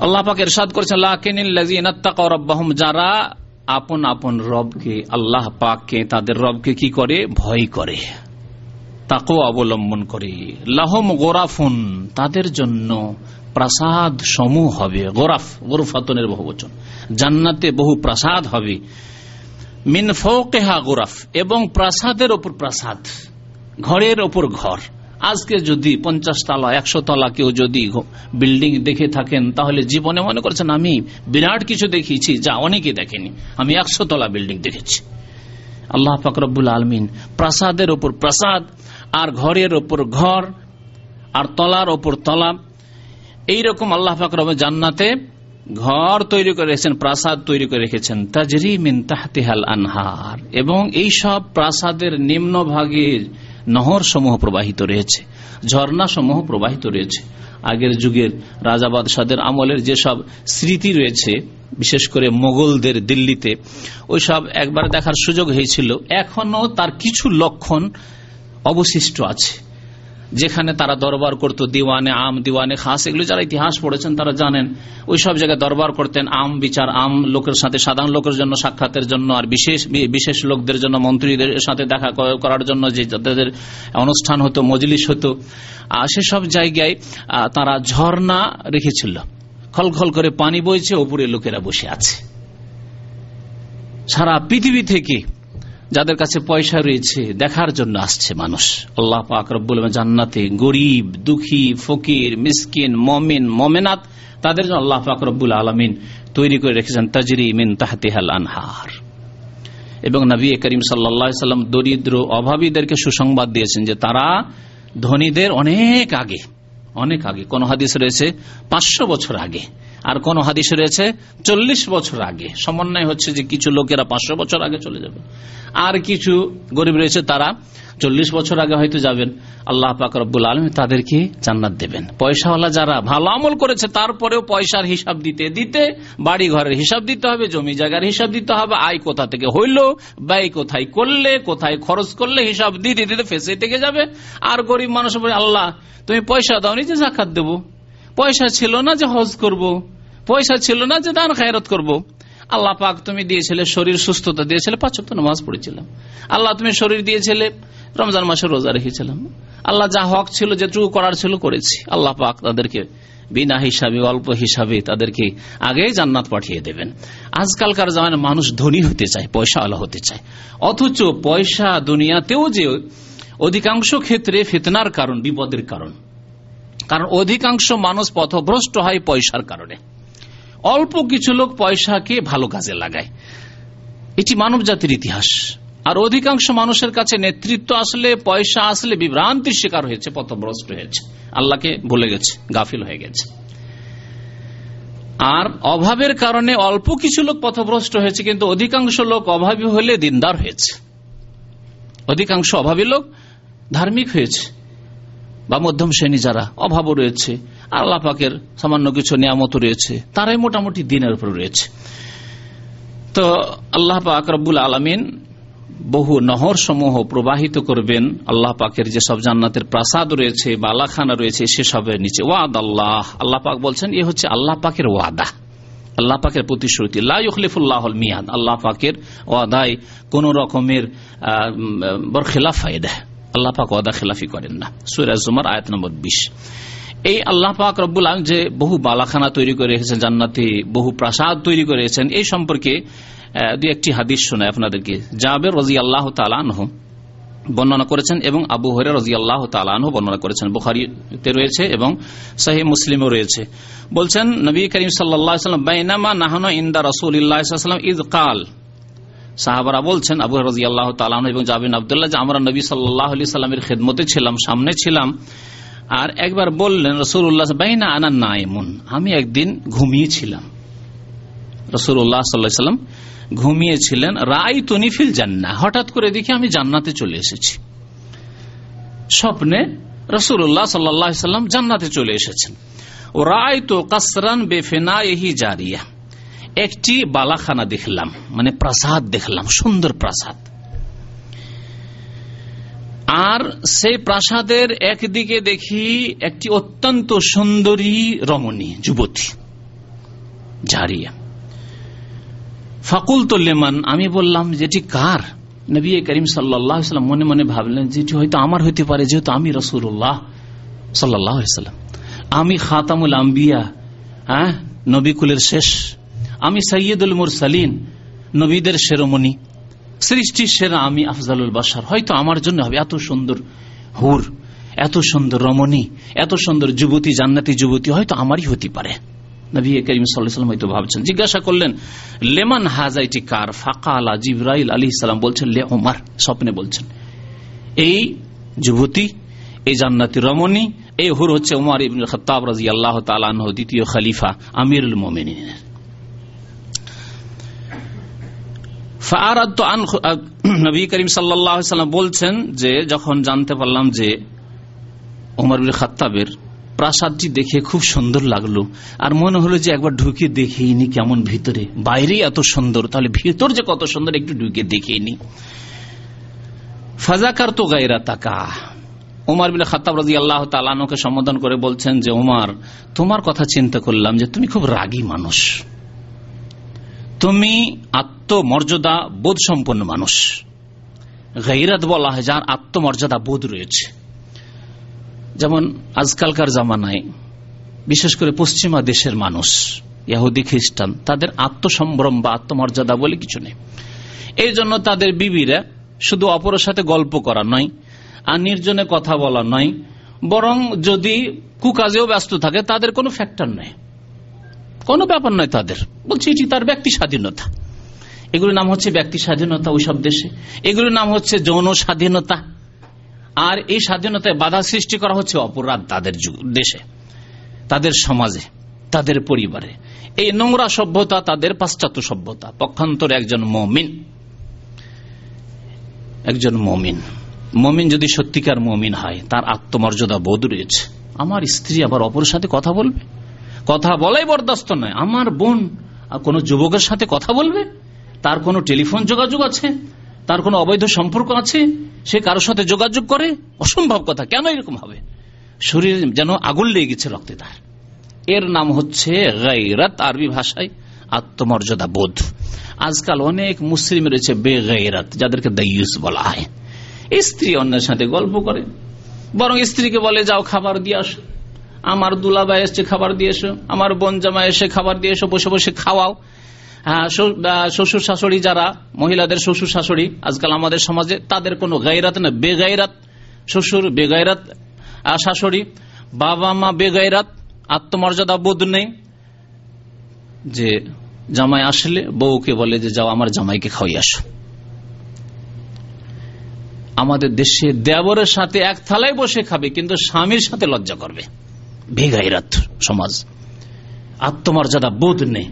আল্লাহ পাক এরশাদ করেছেন লাকিন যারা আপন আপন রবকে, আল্লাহ পাককে, তাদের রবকে কি করে? ভয় করে। তাকেও অবলম্বন করে। লাহম গোরাফুন, তাদের জন্য প্রাসাদ সমূহ হবে। গোরাফ, গোরফাতনের বহু বচন জান্নাতে বহু প্রাসাদ হবে। মিন ফৌকেহা গোরাফ, এবং প্রাসাদের ওপর প্রাসাদ, ঘরের ওপর ঘর। আজকে যদি পঞ্চাশ তলা, একশো তলা কেউ যদি বিল্ডিং দেখে থাকেন, তাহলে জীবনে মনে করছেন, আমি বিরাট কিছু দেখিয়েছি, যা অনেকে দেখেনি। আমি একশো তলা বিল্ডিং দেখেছি। আল্লাহ ফাকরবুল আলমিন প্রাসাদের ওপর প্রাসাদ, আর ঘরের ওপর ঘর, আর তলার ওপর তলা। এইরকম আল্লাহ ফাকরব জান্নাতে ঘর তৈরি করে রেখেছেন, প্রাসাদ তৈরি করে রেখেছেন। তাজরি মিন তাহতিহাল আনহার। এবং এই সব প্রাসাদের নিম্ন ভাগের নহর সমূহ প্রবাহিত রয়েছে, ঝর্ণা সমূহ প্রবাহিত রয়েছে। আগের যুগের রাজা বাদশাদের আমলের যেসব স্মৃতি রয়েছে, বিশেষ করে মোগলদের দিল্লিতে, ওই সব একবার দেখার সুযোগ হয়েছিল। এখনও তার কিছু লক্ষণ অবশিষ্ট আছে। যেখানে তারা দরবার করত, দিওয়ানে আম, দিওয়ানে খাস, এগুলো যারা ইতিহাস পড়েছেন তারা জানেন, ওই সব জায়গায় দরবার করতেন, আম বিচার, আম লোকের সাথে, সাধারণ লোকের জন্য, সাক্ষাতের জন্য, আর বিশেষ বিশেষ লোকদের জন্য, মন্ত্রীদের সাথে দেখা করার জন্য যে তাদের অনুষ্ঠান হতো, মজলিস হতো আর সেসব জায়গায় তারা ঝর্ণা রেখেছিল। খলখল করে পানি বইছে, ওপরে লোকেরা বসে আছে। সারা পৃথিবী থেকে যাদের কাছে পয়সা রয়েছে, দেখার জন্য আসছে মানুষ। আল্লাহ পাক রব্বুল জান্নাতে গরিব, দুঃখী, ফকির, মিসকিন, মমিন, মমেনাত, তাদের জন্য আল্লাহ পাক রব্বুল আলমিন তৈরি করে রেখেছেন, তাজরি মিন তাহতিহাল আনহার। এবং নবী করিম সাল্লাম দরিদ্র, অভাবীদেরকে সুসংবাদ দিয়েছেন যে তারা ধনীদের অনেক আগে অনেক আগে, কোন হাদিস রয়েছে, পাঁচশো বছর আগে আর কোন হাদিস রয়েছে, চল্লিশ বছর আগে। সমন্বয় হচ্ছে যে কিছু লোকেরা পাঁচশো বছর আগে চলে যাবে। আর কিছু গরিব রয়েছে, তারা চল্লিশ বছর আগে হয়তো যাবেন। আল্লাহ পাক রব্বুল আলম তাদেরকে জান্নাত দেবেন। পয়সাওয়ালা যারা ভালো আমল করেছে, তারপরেও পয়সার হিসাব দিতে দিতে বাড়ি ঘরের হিসাব দিতে হবে, জমি জায়গার হিসাব দিতে হবে, আয় কোথা থেকে হইল, ব্যয় কোথায় করলে, কোথায় খরচ করলে হিসাব দিতে দিতে ফেসে থেকে যাবে। আর গরিব মানুষ আল্লাহ, তুমি পয়সা দাও যে জাকাত দেবো। পয়সা ছিল না যে হজ করব। পয়সা ছিল না যে দান খায়রত করব। আল্লাহ পাক তুমি দিয়েছিলে শরীর সুস্থতা, দিয়েছিলে পাঁচ তো নামাজ পড়েছিলাম। আল্লাহ তুমি শরীর দিয়েছিলে রমজান মাসে রোজা রেখেছিলাম। আল্লাহ যা হক ছিল, যেটুকু করার ছিল করেছি। আল্লাহ পাক তাদেরকে বিনা হিসাবে, অল্প হিসাবে তাদেরকে আগেই জান্নাত পাঠিয়ে দেবেন। আজকালকার জামানে মানুষ ধনী হতে চায় পয়সা আলো হতে চায়। অথচ পয়সা দুনিয়াতেও যে অধিকাংশ ক্ষেত্রে ফেতনার কারণ, বিপদের কারণ। কারণ অধিকাংশ মানুষ পথভ্রষ্ট হয় পয়সার কারণে। অল্প কিছু লোক পয়সাকে ভালো কাজে লাগায়। এটি মানব জাতির ইতিহাস। আর অধিকাংশ মানুষের কাছে নেতৃত্ব আসলে, পয়সা আসলে বিভ্রান্তির শিকার হয়েছে, পথভ্রষ্ট হয়েছে। আল্লাহকে বলে গেছে, গাফিল হয়ে গেছে। আর অভাবের কারণে অল্প কিছু লোক পথভ্রষ্ট হয়েছে, কিন্তু অধিকাংশ লোক অভাবী হলে দিনদার হয়েছে। অধিকাংশ অভাবী লোক ধার্মিক হয়েছে, বা মধ্যম শ্রেণি যারা অভাবও রয়েছে। আল্লাহ পাকের সামান্য কিছু নিয়ামত রয়েছে, তারাই মোটামুটি দিনের উপর রয়েছে। তো আল্লাহ পাক রব্বুল আলমিন বহু নহর সমূহ প্রবাহিত করবেন, আল্লাহ পাকের যে সব জান্নাতের প্রাসাদ রয়েছে বা আল্লাখানা রয়েছে, সেসবের নিচে। ওয়াদ আল্লাহ। আল্লাহ পাক বলছেন, এ হচ্ছে আল্লাহ পাকের ওয়াদা। আল্লাহ পাকের প্রতিশ্রুতি। লাইফুল্লাহ মিয়াদ। আল্লাহ পাকের ওয়াদায় কোন রকমের বরখেলাফ দেয় আল্লাহ পাক ওয়াদা খেলাফি করেন না। সুরাজ জুমার আয়াত নম্বর বিশ। এই আল্লাহ পাক রব্বুল আলম যে বহু বালাখানা তৈরি করে রেখেছেন, জান্নাতে বহু প্রাসাদ তৈরি করে রেখেছেন, এই সম্পর্কে দু একটি হাদিস শোনায় আপনাদেরকে। জাবের রাজি আল্লাহ তালানহ বর্ণনা করেছেন এবং আবু হরে রাজি আল্লাহ তালানহ বর্ণনা করেছেন। বুখারিতে রয়েছে এবং সাহি মুসলিমও রয়েছে। বলছেন, নবী করিম সাল্লাম, বাইনামা নাহানো ইন্দা রসুল্লাহাম ইদ কাল। সাহাবারা বলছেন, আবু রাজি আল্লাহ তালান এবং জাবিন আবদুল্লাহ, যে আমরা নবী সাল্লাহ আলি সাল্লামের খেদমতে ছিলাম, সামনে ছিলাম আর একবার বললেন রসুল্লাহ বাইনা আনা নাইমুন। আমি একদিন ঘুমিয়েছিলাম। রসুল্লাহ সাল্লাম ঘুমিয়েছিলেন রায় তনিফিল জান্না হঠাৎ করে দেখি আমি জান্নাতে চলে এসেছি। স্বপ্নে রসুল্লাহ সাল্লাম জান্নাতে চলে এসেছেন। ও রায় তো কাসরান বেফেনা এহি জারিয়া। একটি বালাখানা দেখলাম মানে প্রাসাদ দেখলাম, সুন্দর প্রাসাদ। আর সেই প্রাসাদের একদিকে দেখি একটি অত্যন্ত সুন্দরী রমণী, যুবতী, জারিয়া। ফাকুল তোল্লেমান আমি বললাম, যেটি কার? নবী করিম সাল্লাম মনে মনে ভাবলেন, যেটি হয়তো আমার হইতে পারে, যেহেতু আমি রসুল্লাহ সাল্লাম। আমি খাতামুল আম্বিয়া হ্যাঁ নবিকুলের শেষ। আমি সৈয়দুল মুরসালিন, নবীদের শেরোমণি। সৃষ্টির সেরা আমি আফজালুল বাসার হয়তো আমার জন্য হবে এত সুন্দর হুর, এত সুন্দর রমণী, এত সুন্দর যুবতী, জান্নাতি যুবতী, হয়তো আমারই হতে পারে। সাল্লাম হয়তো ভাবছেন, জিজ্ঞাসা করলেন, লেমান হাজাইটি কার? ফাঁকা আলা জিব্রাইল আলী ইসলাম বলছেন, লে ওমার স্বপ্নে বলছেন। এই যুবতী, এই জান্নাতি রমণী, এই হুর হচ্ছে উমার ইবিন খতাব রাজি আল্লাহ তালাহ দ্বিতীয় খালিফা, আমিরুল মোমিনের [CLEARS THROAT] নবী করিম সাল্লাম বলছেন যে যখন জানতে পারলাম যে উমর বিন খাত্তাবের প্রাসাদটি দেখে খুব সুন্দর লাগল, আর মনে হলো যে একবার ঢুকে দেখেইনি কেমন ভিতরে। বাইরেই এত সুন্দর, তাহলে ভিতর যে কত সুন্দর, একটু ঢুকে দেখেইনি ফাজাকার তো গাইরা তাকা উমার বিন খাতাব রাজি আল্লাহ তালানোকে সম্বোধন করে বলছেন যে উমার তোমার কথা চিন্তা করলাম যে তুমি খুব রাগী মানুষ। তুমি আত্মমর্যাদা বোধ সম্পন্ন মানুষ। গাইরাত বলা হয় যার আত্মমর্যাদা বোধ রয়েছে। যেমন আজকালকার জামানায়, বিশেষ করে পশ্চিমা দেশের মানুষ ইয়াহুদি খ্রিস্টান, তাদের আত্মসম্ভ্রম বা আত্মমর্যাদা বলে কিছু নেই। এই জন্য তাদের বিবিরা শুধু অপরের সাথে গল্প করা নয়, আর নির্জনে কথা বলা নয়, বরং যদি কুকাজেও ব্যস্ত থাকে, তাদের কোনো ফ্যাক্টর নেই। কোনো ব্যাপার নয় তাদের। বলছি, এটি তার ব্যক্তি স্বাধীনতা। এগুলোর নাম হচ্ছে ব্যক্তি স্বাধীনতা ওইসব দেশে। এগুলোর নাম হচ্ছে যৌন স্বাধীনতা। আর এই স্বাধীনতায় বাধা সৃষ্টি করা হচ্ছে অপরাধ তাদের দেশে, তাদের সমাজে, তাদের পরিবারে। এই নোংরা সভ্যতা তাদের পাশ্চাত্য সভ্যতা। পক্ষান্তর একজন মমিন একজন মমিন। মমিন যদি সত্যিকার মমিন হয়, তার আত্মমর্যাদা বোধ রয়েছে। আমার স্ত্রী আবার অপরের সাথে কথা বলবে? কথা বলাই বরদাস্ত নয়। আমার বোন কোন যুবকের সাথে কথা বলবে? তার কোনো টেলিফোন যোগাযোগ আছে? তার কোনো অবৈধ সম্পর্ক আছে? সে কারোর সাথে যোগাযোগ করে? অসম্ভব কথা, কেন এরকম হবে? শরীর যেন আগুন লেগে গেছে রক্তে তার। এর নাম হচ্ছে গাইরাত আরবি ভাষায় আত্মমর্যাদা বোধ। আজকাল অনেক মুসলিম রয়েছে বেগাইরাত যাদেরকে দাইয়ুস বলা হয়। স্ত্রী অন্যের সাথে গল্প করে, বরং স্ত্রীকে বলে, যাও খাবার দিয়ে আসো। আমার দুলাবা এসছে খাবার দিয়ে এসো, আমার বোন জামা এসে খাবার দিয়ে এসো, বসে বসে খাওয়াও। শ্বশুর শাশুড়ি যারা, মহিলাদের শ্বশুর শাশুড়ি, আজকাল আমাদের সমাজে তাদের কোনো গাইরাত না বেগাইরাত শ্বশুর বেগাইরাত শাশুড়ি, বাবা মা বেগাইরাত আত্মমর্যাদা বোধ নেই। যে জামাই আসলে বউকে বলে যে, যাও আমার জামাইকে খাওয়াই আসো। আমাদের দেশে দেবরের সাথে এক থালায় বসে খাবে, কিন্তু স্বামীর সাথে লজ্জা করবে। বেগাইরাত সমাজ। আত্মমর্যাদা বোধ নেই।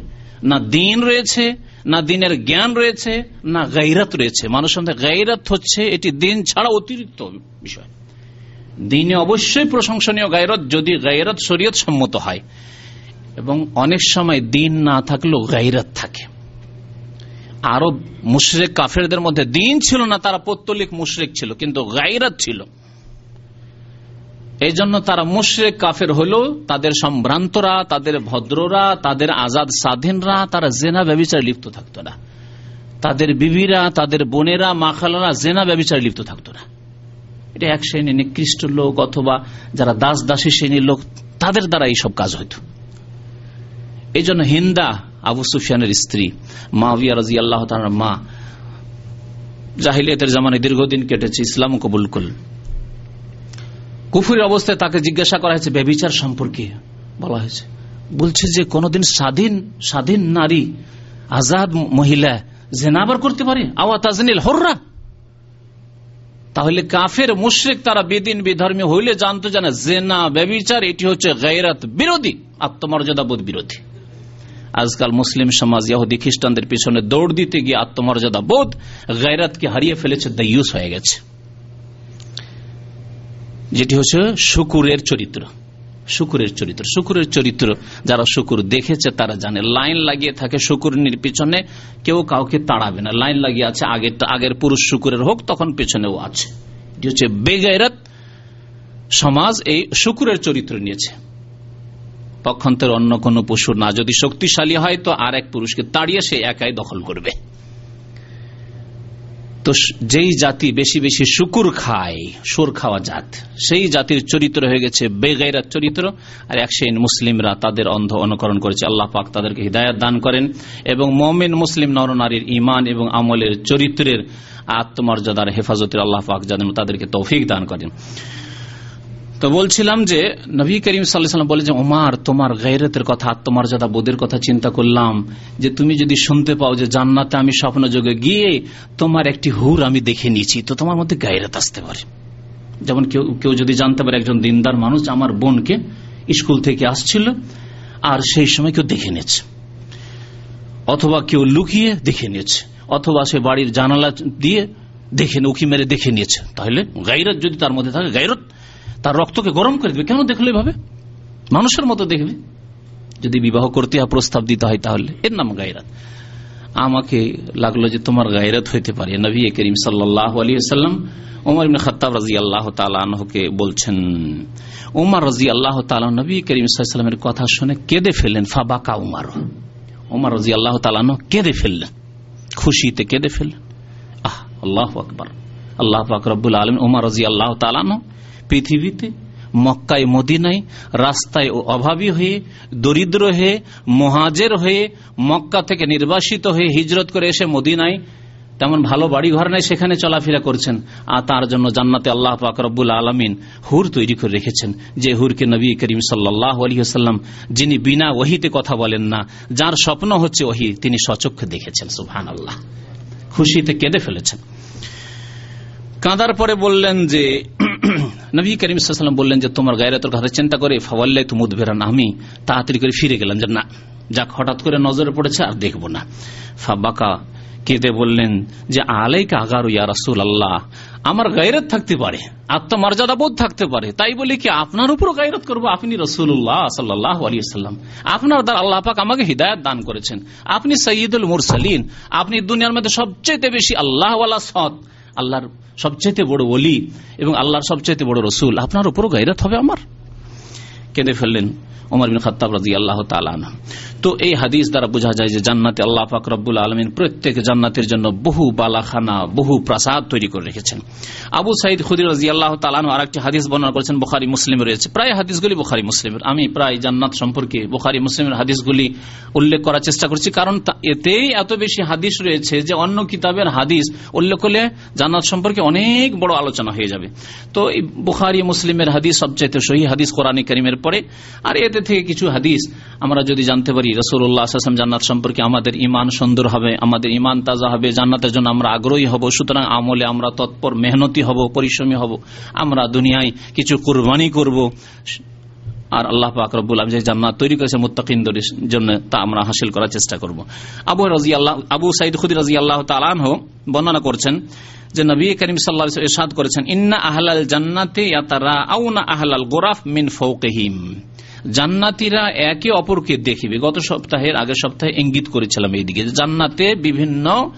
না দিন রয়েছে, না দিনের জ্ঞান রয়েছে, না গাইরাত রয়েছে। মানুষের মধ্যে গাইরাত হচ্ছে এটি দিন ছাড়া অতিরিক্ত বিষয়। দিনে অবশ্যই প্রশংসনীয় গায়রত যদি গায়রত শরীয়ত সম্মত হয়। এবং অনেক সময় দিন না থাকলেও গাইরাত থাকে। আরও মুশরেক কাফেরদের মধ্যে দিন ছিল না, তারা পত্তলিক মুশরেক ছিল, কিন্তু গাইরাত ছিল। এই জন্য তারা মুশরেক, কাফের হলো তাদের সম্ভ্রান্তরা, তাদের ভদ্ররা, তাদের আজাদ স্বাধীনরা, তারা জেনা ব্যবচারে লিপ্ত থাকতো না। তাদের বিবিরা, তাদের বোনেরা মাখালারা জেনা ব্যবচারে লিপ্ত থাকতো না। এটা এক শ্রেণি নিকৃষ্ট লোক অথবা যারা দাস দাসী শ্রেণির লোক, তাদের দ্বারা এইসব কাজ হইত। এই জন্য হিন্দা আবু সুফিয়ানের স্ত্রী মাবিয়া রাজি আল্লাহ মা, জাহিলিয়াতের জামানে দীর্ঘদিন কেটেছে, ইসলাম কবুল করল। কুফুরের অবস্থায় তাকে জিজ্ঞাসা করা হয়েছে, ব্যবিচার সম্পর্কে? বলা হয়েছে। বলছে যে, কোনদিন স্বাধীন স্বাধীন নারী আজাদ মহিলা জেনাবার করতে পারে? আওয়া তাজনিল হররা? তাহলে কাফের, মুশ্রিক তারা বেদিন বিধর্মী হইলে জানতো জানে জেনা, ব্যবিচার, এটি হচ্ছে গায়রাত বিরোধী, আত্মমর্যাদা বোধ বিরোধী। আজকাল মুসলিম সমাজ, ইহুদি, খ্রিস্টানদের পিছনে দৌড় দিতে গিয়ে আত্মমর্যাদা বোধ গায়রাতকে হারিয়ে ফেলেছে দাইয়ুস হয়ে গেছে। যেটি হচ্ছে শুকুরের চরিত্র। শুকুরের চরিত্র। শুকুরের চরিত্র, যারা শুকুর দেখেছে, তারা জানে। লাইন লাগিয়ে থাকে শুকুরের পিছনে, কেউ কাউকে তাড়াবে না। লাইন লাগিয়ে আছে, আগের আগের পুরুষ শুকুরের হোক, তখন পেছনেও আছে। এটি হচ্ছে বেগায়রাত সমাজ এই শুকুরের চরিত্র নিয়েছে। পক্ষান্তর অন্য কোন পশু না যদি শক্তিশালী হয়, তো আর এক পুরুষকে তাড়িয়ে সে একাই দখল করবে। তো যেই জাতি বেশি বেশি শুকুর খায় সুর খাওয়া জাত, সেই জাতির চরিত্র হয়ে গেছে বেগাইরাত চরিত্র। আর এক সেই মুসলিমরা তাদের অন্ধ অনুকরণ করেছে। আল্লাহ পাক তাদেরকে হৃদায়ত দান করেন। এবং মমিন, মুসলিম নরনারীর ইমান এবং আমলের চরিত্রের আত্মমর্যাদার হেফাজতের আল্লাহ পাক যেন তাদেরকে তৌফিক দান করেন। তো বলছিলাম যে নবী করিম সাল্লাম বলে যে ওমার তোমার গাইরতের কথা আত্মমর্যাদা বোধের কথা চিন্তা করলাম, যে তুমি যদি শুনতে পাও যে জান্নাতে আমি স্বপ্ন যোগে গিয়ে তোমার একটি হুর আমি দেখে নিয়েছি, তো তোমার মধ্যে গাইরত আসতে পারে। যেমন কেউ কেউ যদি জানতে পারে একজন দিনদার মানুষ, আমার বোনকে স্কুল থেকে আসছিল আর সেই সময় কেউ দেখে নিয়েছে। অথবা কেউ লুকিয়ে দেখে নিয়েছে, অথবা সে বাড়ির জানালা দিয়ে দেখে, উকি মেরে দেখে নিয়েছে। তাহলে গাইরত যদি তার মধ্যে থাকে, গাইরত তার রক্তকে গরম করে দেবে। কেন দেখলে এভাবে? মানুষের মতো দেখবে। যদি বিবাহ করতে হয় প্রস্তাব দিতে হয় তাহলে। এর নাম গায়রাত। আমাকে লাগল যে তোমার গায়রাত হইতে পারে। নবী করিম সাল্লাহ আলী সাল্লাম ওমর ইবিন খত্তাব রাজি আল্লাহ তালকে বলছেন, ওমর রাজি আল্লাহ তালা নবী করিম সাল্লামের কথা শুনে কেঁদে ফেললেন। ফাবাকা উমার। ওমর রাজি আল্লাহ তালানো কেঁদে ফেললেন। খুশিতে কেঁদে ফেললেন। আহ, আল্লাহ আকবর। আল্লাহ আকরবুল আলম ওমর রাজি আল্লাহ তালানো পৃথিবীতে, মক্কায় মদিনায়, রাস্তায় অভাবী হয়ে, দরিদ্র হয়ে, মহাজের হয়ে, মক্কা থেকে নির্বাসিত হয়ে হিজরত করে এসে মদিনায়, তেমন ভালো বাড়ি ঘর নেই, সেখানে চলাফেরা করছেন। আর তার জন্য জান্নাতে আল্লাহ পাক আলমিন হুর তৈরি করে রেখেছেন, যে হুরকে নবী করিম সাল্লাহ আলহিহাস্লাম যিনি বিনা ওহিতে কথা বলেন না, যার স্বপ্ন হচ্ছে ওহি, তিনি সচক্ষে দেখেছেন সুহান আল্লাহ খুশিতে কেঁদে ফেলেছেন। কাঁদার পরে বললেন যে নবী করিম সাল্লাম বললেন যে, তোমার গায়রাতের কথা চিন্তা করে ফাওয়াল্লাই তো মুদবেরান আমি তাড়াতাড়ি করে ফিরে গেলাম যে না যাক, হঠাৎ করে নজরে পড়েছে আর দেখব না। ফাবাকা কেঁদে বললেন যে, আলাইকা আগারু ইয়া রাসুল আল্লাহ আমার গায়রত থাকতে পারে, আত্মমর্যাদা বোধ থাকতে পারে, তাই বলে কি আপনার উপর গায়রত করব? আপনি রসুল্লাহ সাল্লাহ আলিয়াল্লাম আপনার দ্বারা আল্লাহ পাক আমাকে হৃদায়ত দান করেছেন। আপনি সঈদুল মুরসালিন, আপনি দুনিয়ার মধ্যে সবচেয়ে বেশি আল্লাহ সৎ আল্লাহর সবচেয়ে বড় ওলি এবং আল্লাহর সবচেয়ে বড় রসুল। আপনার উপরও গাইরাত হবে আমার। কেঁদে ফেললেন। ওমর বিন খত্তাব রাজি আল্লাহ তালান তো এই হাদিস দ্বারা বোঝা যায় যে জান্নাতে আল্লাহ পাক রব্বুল আলমিন প্রত্যেক জান্নাতের জন্য বহু বালাখানা, বহু প্রাসাদ তৈরি করে রেখেছেন। আবু সাইদ খুদির রাজি আল্লাহ তালান আর একটি হাদিস বর্ণনা করেছেন, বোখারি, মুসলিম রয়েছে। প্রায় হাদিসগুলি বোখারি, মুসলিমের। আমি প্রায় জান্নাত সম্পর্কে বোখারি, মুসলিমের হাদিসগুলি উল্লেখ করার চেষ্টা করছি, কারণ এতেই এত বেশি হাদিস রয়েছে যে অন্য কিতাবের হাদিস উল্লেখ করলে জান্নাত সম্পর্কে অনেক বড় আলোচনা হয়ে যাবে। তো এই বুখারি, মুসলিমের হাদিস সবচাইতে সহি হাদিস কোরআনী করিমের পরে। আর এতে থেকে কিছু হাদিস আমরা যদি জানতে পারি রসুল্লাহ আসলাম জান্নাত সম্পর্কে আমাদের ইমান সুন্দর হবে, আমাদের ইমান তাজা হবে, জান্নাতের জন্য আমরা আগ্রহী হব, সুতরাং আমলে আমরা তৎপর মেহনতি হব, পরিশ্রমী হব, আমরা দুনিয়ায় কিছু কুরবানি করব। আর আল্লাহ আকরবুল যে জান্নাত তৈরি করেছে মুত্তাকিনদের জন্য, তা আমরা হাসিল করার চেষ্টা করব। আবু রাজি আল্লাহ আবু সাইদ খুদি রাজি আল্লাহ তালানহ বর্ণনা করছেন যে নবী করিম সাল্লা ইরশাদ করেছেন, ইন্না আহলাল জান্নাতে আউনা আহলাল গোরাফ মিন ফৌকহিম। জান্নাতিরা একে অপরকে দেখিবে। গত সপ্তাহের আগের সপ্তাহে ইঙ্গিত করেছিলাম এইদিকে জান্নাতে বিভিন্ন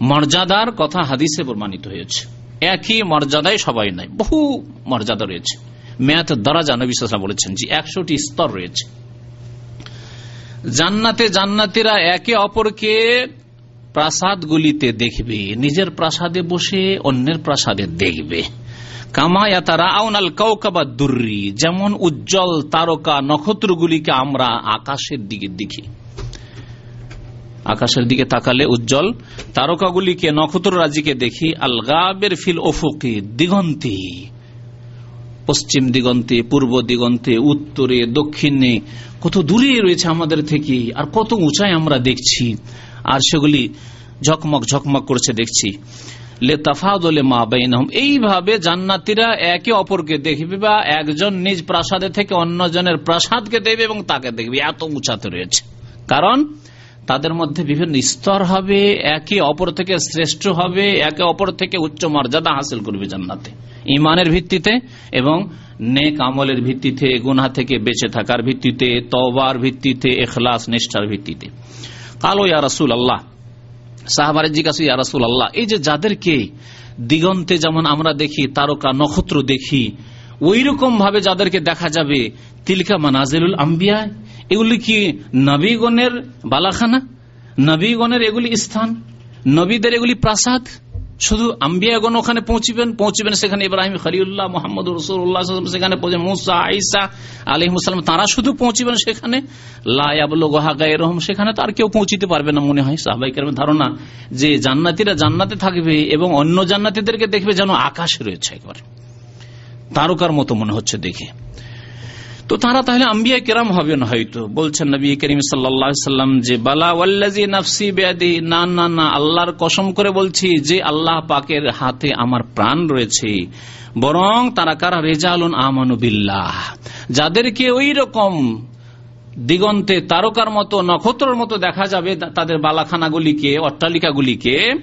মর্যাদার কথা হাদিসে প্রমাণিত হয়েছে। একই মর্যাদায় সবাই নাই, বহু মর্যাদা রয়েছে। মেয়াত দরাজা নবী বলেছেন যে একশোটি স্তর রয়েছে। জান্নাতে জান্নাতিরা একে অপরকে প্রাসাদগুলিতে দেখবে, নিজের প্রাসাদে বসে অন্যের প্রাসাদে দেখবে। দুর্রি, যেমন উজ্জ্বল তারকা নক্ষত্রগুলিকে আমরা আকাশের দিকে দেখি। আকাশের দিকে তাকালে উজ্জ্বল তারকাগুলিকে নক্ষত্র রাজিকে দেখি। আল গাবের ফিল ওফুকে দিগন্তে, পশ্চিম দিগন্তে, পূর্ব দিগন্তে, উত্তরে, দক্ষিণে, কত দূরে রয়েছে আমাদের থেকে, আর কত উঁচায় আমরা দেখছি। আর সেগুলি ঝকমক ঝকমক করছে দেখছি। এইভাবে জান্নাতিরা একে অপরকে দেখবে বা একজন নিজ প্রাসাদে থেকে অন্যজনের প্রাসাদকে দেবে এবং তাকে দেখবে। এত উঁচাতে রয়েছে। কারণ তাদের মধ্যে বিভিন্ন স্তর হবে, একে অপর থেকে শ্রেষ্ঠ হবে, একে অপর থেকে উচ্চ মর্যাদা হাসিল করবে জান্নাতে। ইমানের ভিত্তিতে এবং নেক আমলের ভিত্তিতে গুনা থেকে বেঁচে থাকার ভিত্তিতে তবার ভিত্তিতে এখলাস নিষ্ঠার ভিত্তিতে। কালো ইয়া রাসুল আল্লাহ সাহাবারে জিজ্ঞাসা ইয়া রাসুল আল্লাহ এই যে যাদেরকে দিগন্তে যেমন আমরা দেখি, তারকা নক্ষত্র দেখি ওই রকম ভাবে যাদেরকে দেখা যাবে, তিলকা মানাজিরুল আম্বিয়া, এগুলি কি নবীগণের বালাখানা? নবীগণের এগুলি স্থান? নবীদের এগুলি প্রাসাদ? শুধু আম্বিয়াগণ ওখানে পৌঁছিবেন, পৌঁছবেন সেখানে ইব্রাহিম খলিউল্লাহ মোহাম্মদ রসুল্লাহ সেখানে মুসা আইসা আলিমুসালাম তারা শুধু পৌঁছিবেন সেখানে। লায়াবলুম সেখানে তো আর কেউ পৌঁছিতে পারবে না মনে হয়। সাহবাইকের ধারণা যে জান্নাতিরা জান্নাতে থাকবে এবং অন্য জান্নাতিদেরকে দেখবে যেন আকাশে রয়েছে একবার। তারকার মতো মনে হচ্ছে দেখে। তো তারা তাহলে আম্বিয়া কেরাম হবেন হয়তো। বলছেন নবী করিম সাল্লাম যে, বালা ওয়াল্লাজি নাফসি বেয়াদি না না না, আল্লাহর কসম করে বলছি যে, আল্লাহ পাকের হাতে আমার প্রাণ রয়েছে। বরং তারা কারা? রেজালুন আমানুবিল্লাহ যাদেরকে ওই রকম দিগন্তে তারকার মতো, নক্ষত্রের মতো দেখা যাবে তাদের বালাখানাগুলিকে, অট্টালিকাগুলিকে,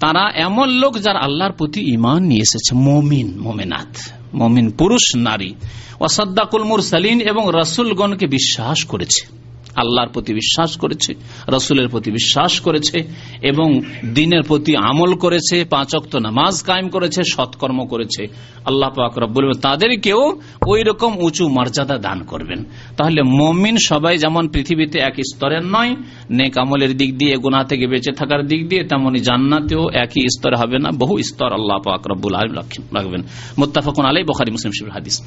তারা এমন লোক যার আল্লাহর প্রতি ইমান নিয়ে এসেছে। মমিন মোমেনাথ মমিন পুরুষ নারী। ওয়াসাদ্দাকুল মুরসালিন এবং রাসুলগণকে বিশ্বাস করেছে। আল্লাহর প্রতি বিশ্বাস করেছে, রসুলের প্রতি বিশ্বাস করেছে এবং দিনের প্রতি আমল করেছে, পাঁচ অক্ত নামাজ কায়েম করেছে, সৎকর্ম করেছে। আল্লাহ পাক রব্বুল তাদেরকেও ওই রকম উঁচু মর্যাদা দান করবেন। তাহলে মমিন সবাই যেমন পৃথিবীতে এক স্তরের নয়, নেক আমলের দিক দিয়ে গুনা থেকে বেঁচে থাকার দিক দিয়ে, তেমনি জান্নাতেও একই স্তরে হবে না, বহু স্তর আল্লাহ পাক আলম রাখবেন। মোত্তাফাকুন আলাই বখারি, মুসলিম হাদিস।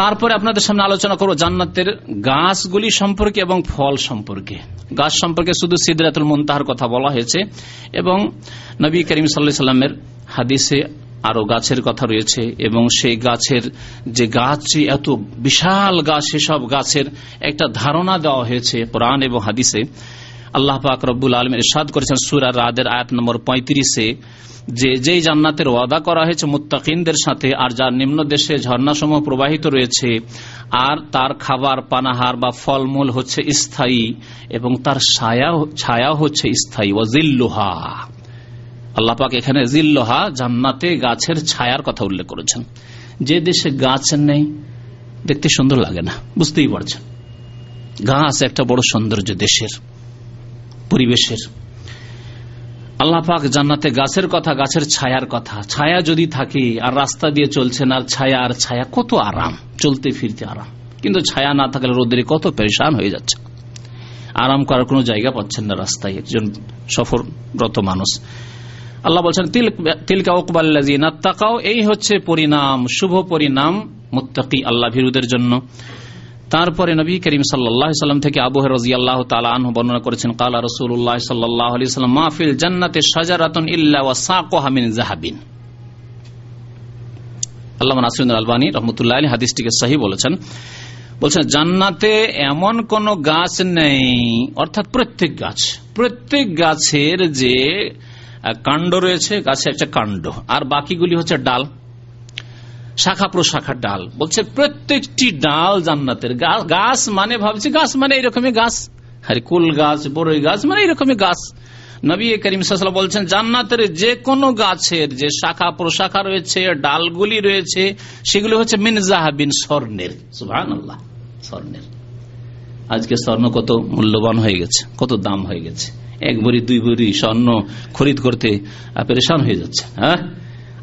তারপরে আপনাদের সামনে আলোচনা করব জান্নাতের গাছগুলি সম্পর্কে এবং ফল সম্পর্কে। গাছ সম্পর্কে শুধু সিদ্ধাতুল মুনতাহার কথা বলা হয়েছে এবং নবী করিম সাল্লা সাল্লামের হাদিসে আরও গাছের কথা রয়েছে এবং সেই গাছের যে গাছ এত বিশাল গাছ, সেসব গাছের একটা ধারণা দেওয়া হয়েছে কোরআন এবং হাদিসে। আল্লাহ পাক রব্বুল আলম ইরশাদ করেছেন সুরা রাদের আয়াত নম্বর পঁয়ত্রিশে, যে যেই জান্নাতের ওয়াদা করা হয়েছে মুত্তাকিনদের সাথে আর যার নিম্ন দেশে ঝর্ণাসমূহ প্রবাহিত রয়েছে, আর তার খাবার, পানাহার বা ফলমূল হচ্ছে স্থায়ী এবং তার ছায়া ছায়া হচ্ছে স্থায়ী। ও জিল্লুহা আল্লাপাক এখানে জিল্লোহা জান্নাতে গাছের ছায়ার কথা উল্লেখ করেছেন। যে দেশে গাছ নেই, দেখতে সুন্দর লাগে না, বুঝতেই পারছেন। গাছ একটা বড় সৌন্দর্য দেশের। পরিবেশের। আল্লাহ পাক জান্নাতে গাছের কথা, গাছের ছায়ার কথা। ছায়া যদি থাকে, আর রাস্তা দিয়ে চলছেন আর ছায়া আর ছায়া কত আরাম। চলতে ফিরতে আরাম। কিন্তু ছায়া না থাকলে রোদ্রে কত পরেশান হয়ে যাচ্ছে। আরাম করার কোনো জায়গা পাচ্ছেন না রাস্তায় একজন সফররত মানুষ। আল্লাহ বলছেন, তিলকা ওকবাল্লাজিনা তাকাও এই হচ্ছে পরিণাম, শুভ পরিণাম মুত্তাকি আল্লাহ ভিরুদের জন্য। তারপরে নবী করিম সাল্লাম থেকে আবু রাজি আল্লাহ তালু বর্ণনা করেছেন, কালা রসুল্লাহ সাল্লাহ আলি সাল্লাম মাহফিল জান্নাতে সাজারাতন ইল্লা সাকোহামিন জাহাবিন আল্লাহ নাসির আলবানী রহমতুল্লাহ আলী হাদিসটিকে সাহি বলেছেন। বলছেন, জান্নাতে এমন কোন গাছ নেই, অর্থাৎ প্রত্যেক গাছ, প্রত্যেক গাছের যে কাণ্ড রয়েছে, গাছে একটা কাণ্ড, আর বাকিগুলি হচ্ছে ডাল। শাখা প্রশাখার ডাল। বলছে, প্রত্যেকটি ডাল জান্নাতের গাছ মানে ভাবছি, গাছ মানে এইরকমই গাছ। আরে, কুল গাছ বড়ই গাছ মানে এইরকমই গাছ। নবী করিম সাল্লাম বলছেন, জান্নাতের যে কোনো গাছের যে শাখা প্রশাখা রয়েছে, ডালগুলি রয়েছে, সেগুলি হচ্ছে মিনজাহাবিন স্বর্ণের। সুহান স্বর্ণের। আজকে স্বর্ণ কত মূল্যবান হয়ে গেছে, কত দাম হয়ে গেছে। এক বড়ি দুই বড়ি স্বর্ণ খরিদ করতে পরেশান হয়ে যাচ্ছে হ্যাঁ?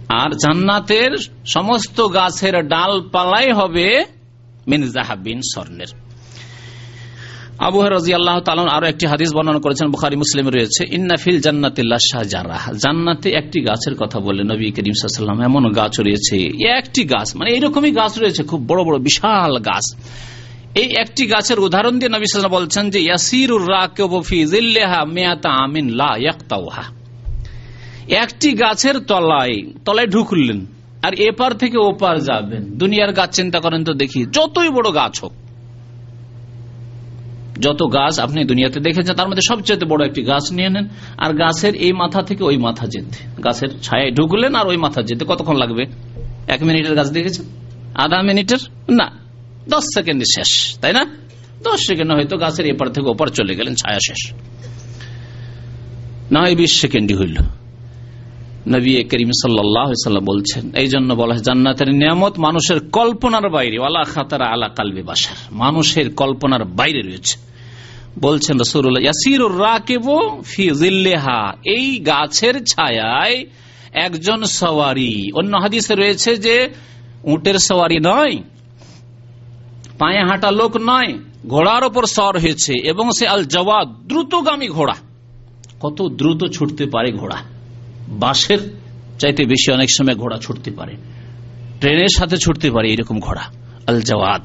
আর জান্নাতের সমস্ত গাছের ডালপালাই হবে মিনজাহাবিন স্বর্ণের। আবু রাজি আল্লাহ তালন আরও একটি হাদিস বর্ণনা করেছেন, বুখারি, মুসলিম রয়েছে ইন্নাফিল জান্নাতিল্লাহ শাহজারাহ জান্নাতে একটি গাছের কথা বলে নবী করিম সাল্লাম এমন গাছ রয়েছে একটি গাছ মানে এইরকমই গাছ রয়েছে, খুব বড় বড়, বিশাল গাছ। এই একটি গাছের উদাহরণ দিয়ে নবী সাল্লাম বলছেন যে, ইয়াসিরুর রাকি জিল্লেহা মেয়াতা আমিন লা ইয়াক্তাউহা। একটি গাছের তলায় তলায় ঢুকলেন, আর এপার থেকে ওপার যাবেন। দুনিয়ার গাছ চিন্তা করেন তো দেখি, যতই বড় গাছ হোক। যত গাছ আপনি দুনিয়াতে দেখেছেন, তার মধ্যে সবচেয়ে বড় একটি গাছ নিয়ে নেন, আর গাছের এই মাথা থেকে ওই মাথা যেতে। গাছের ছায় ঢুকলেন আর ওই মাথা যেতে। কতক্ষণ লাগবে? এক মিনিটের গাছ দেখেছেন? আধা মিনিটের? না। দশ সেকেন্ডে শেষ, তাই না? দশ সেকেন্ড হয়তো গাছের এপার থেকে ওপার চলে গেলেন, ছায়া শেষ। না হয় বিশ সেকেন্ডই হইল। নবী করিম সাল্লাম বলছেন এই জন্য বলা হয়, জান্নাতের নিয়ামত মানুষের কল্পনার বাইরে আলা খাতারা আলা কালবে বাসার মানুষের কল্পনার বাইরে রয়েছে। বলছেন রসুল্লাহ ইয়াসিরুর রাকেবো ফি জিল্লেহা এই গাছের ছায়ায় একজন সওয়ারি, অন্য হাদিসে রয়েছে যে উটের সওয়ারি নয়, পায়ে হাঁটা লোক নয়, ঘোড়ার ওপর সর হয়েছে এবং সে আল জওয়াদ দ্রুতগামী ঘোড়া। কত দ্রুত ছুটতে পারে ঘোড়া। বাসের চাইতে বেশি অনেক সময় ঘোড়া ছুটতে পারে। ট্রেনের সাথে ছুটতে পারে এরকম ঘোড়া আল জওয়াদ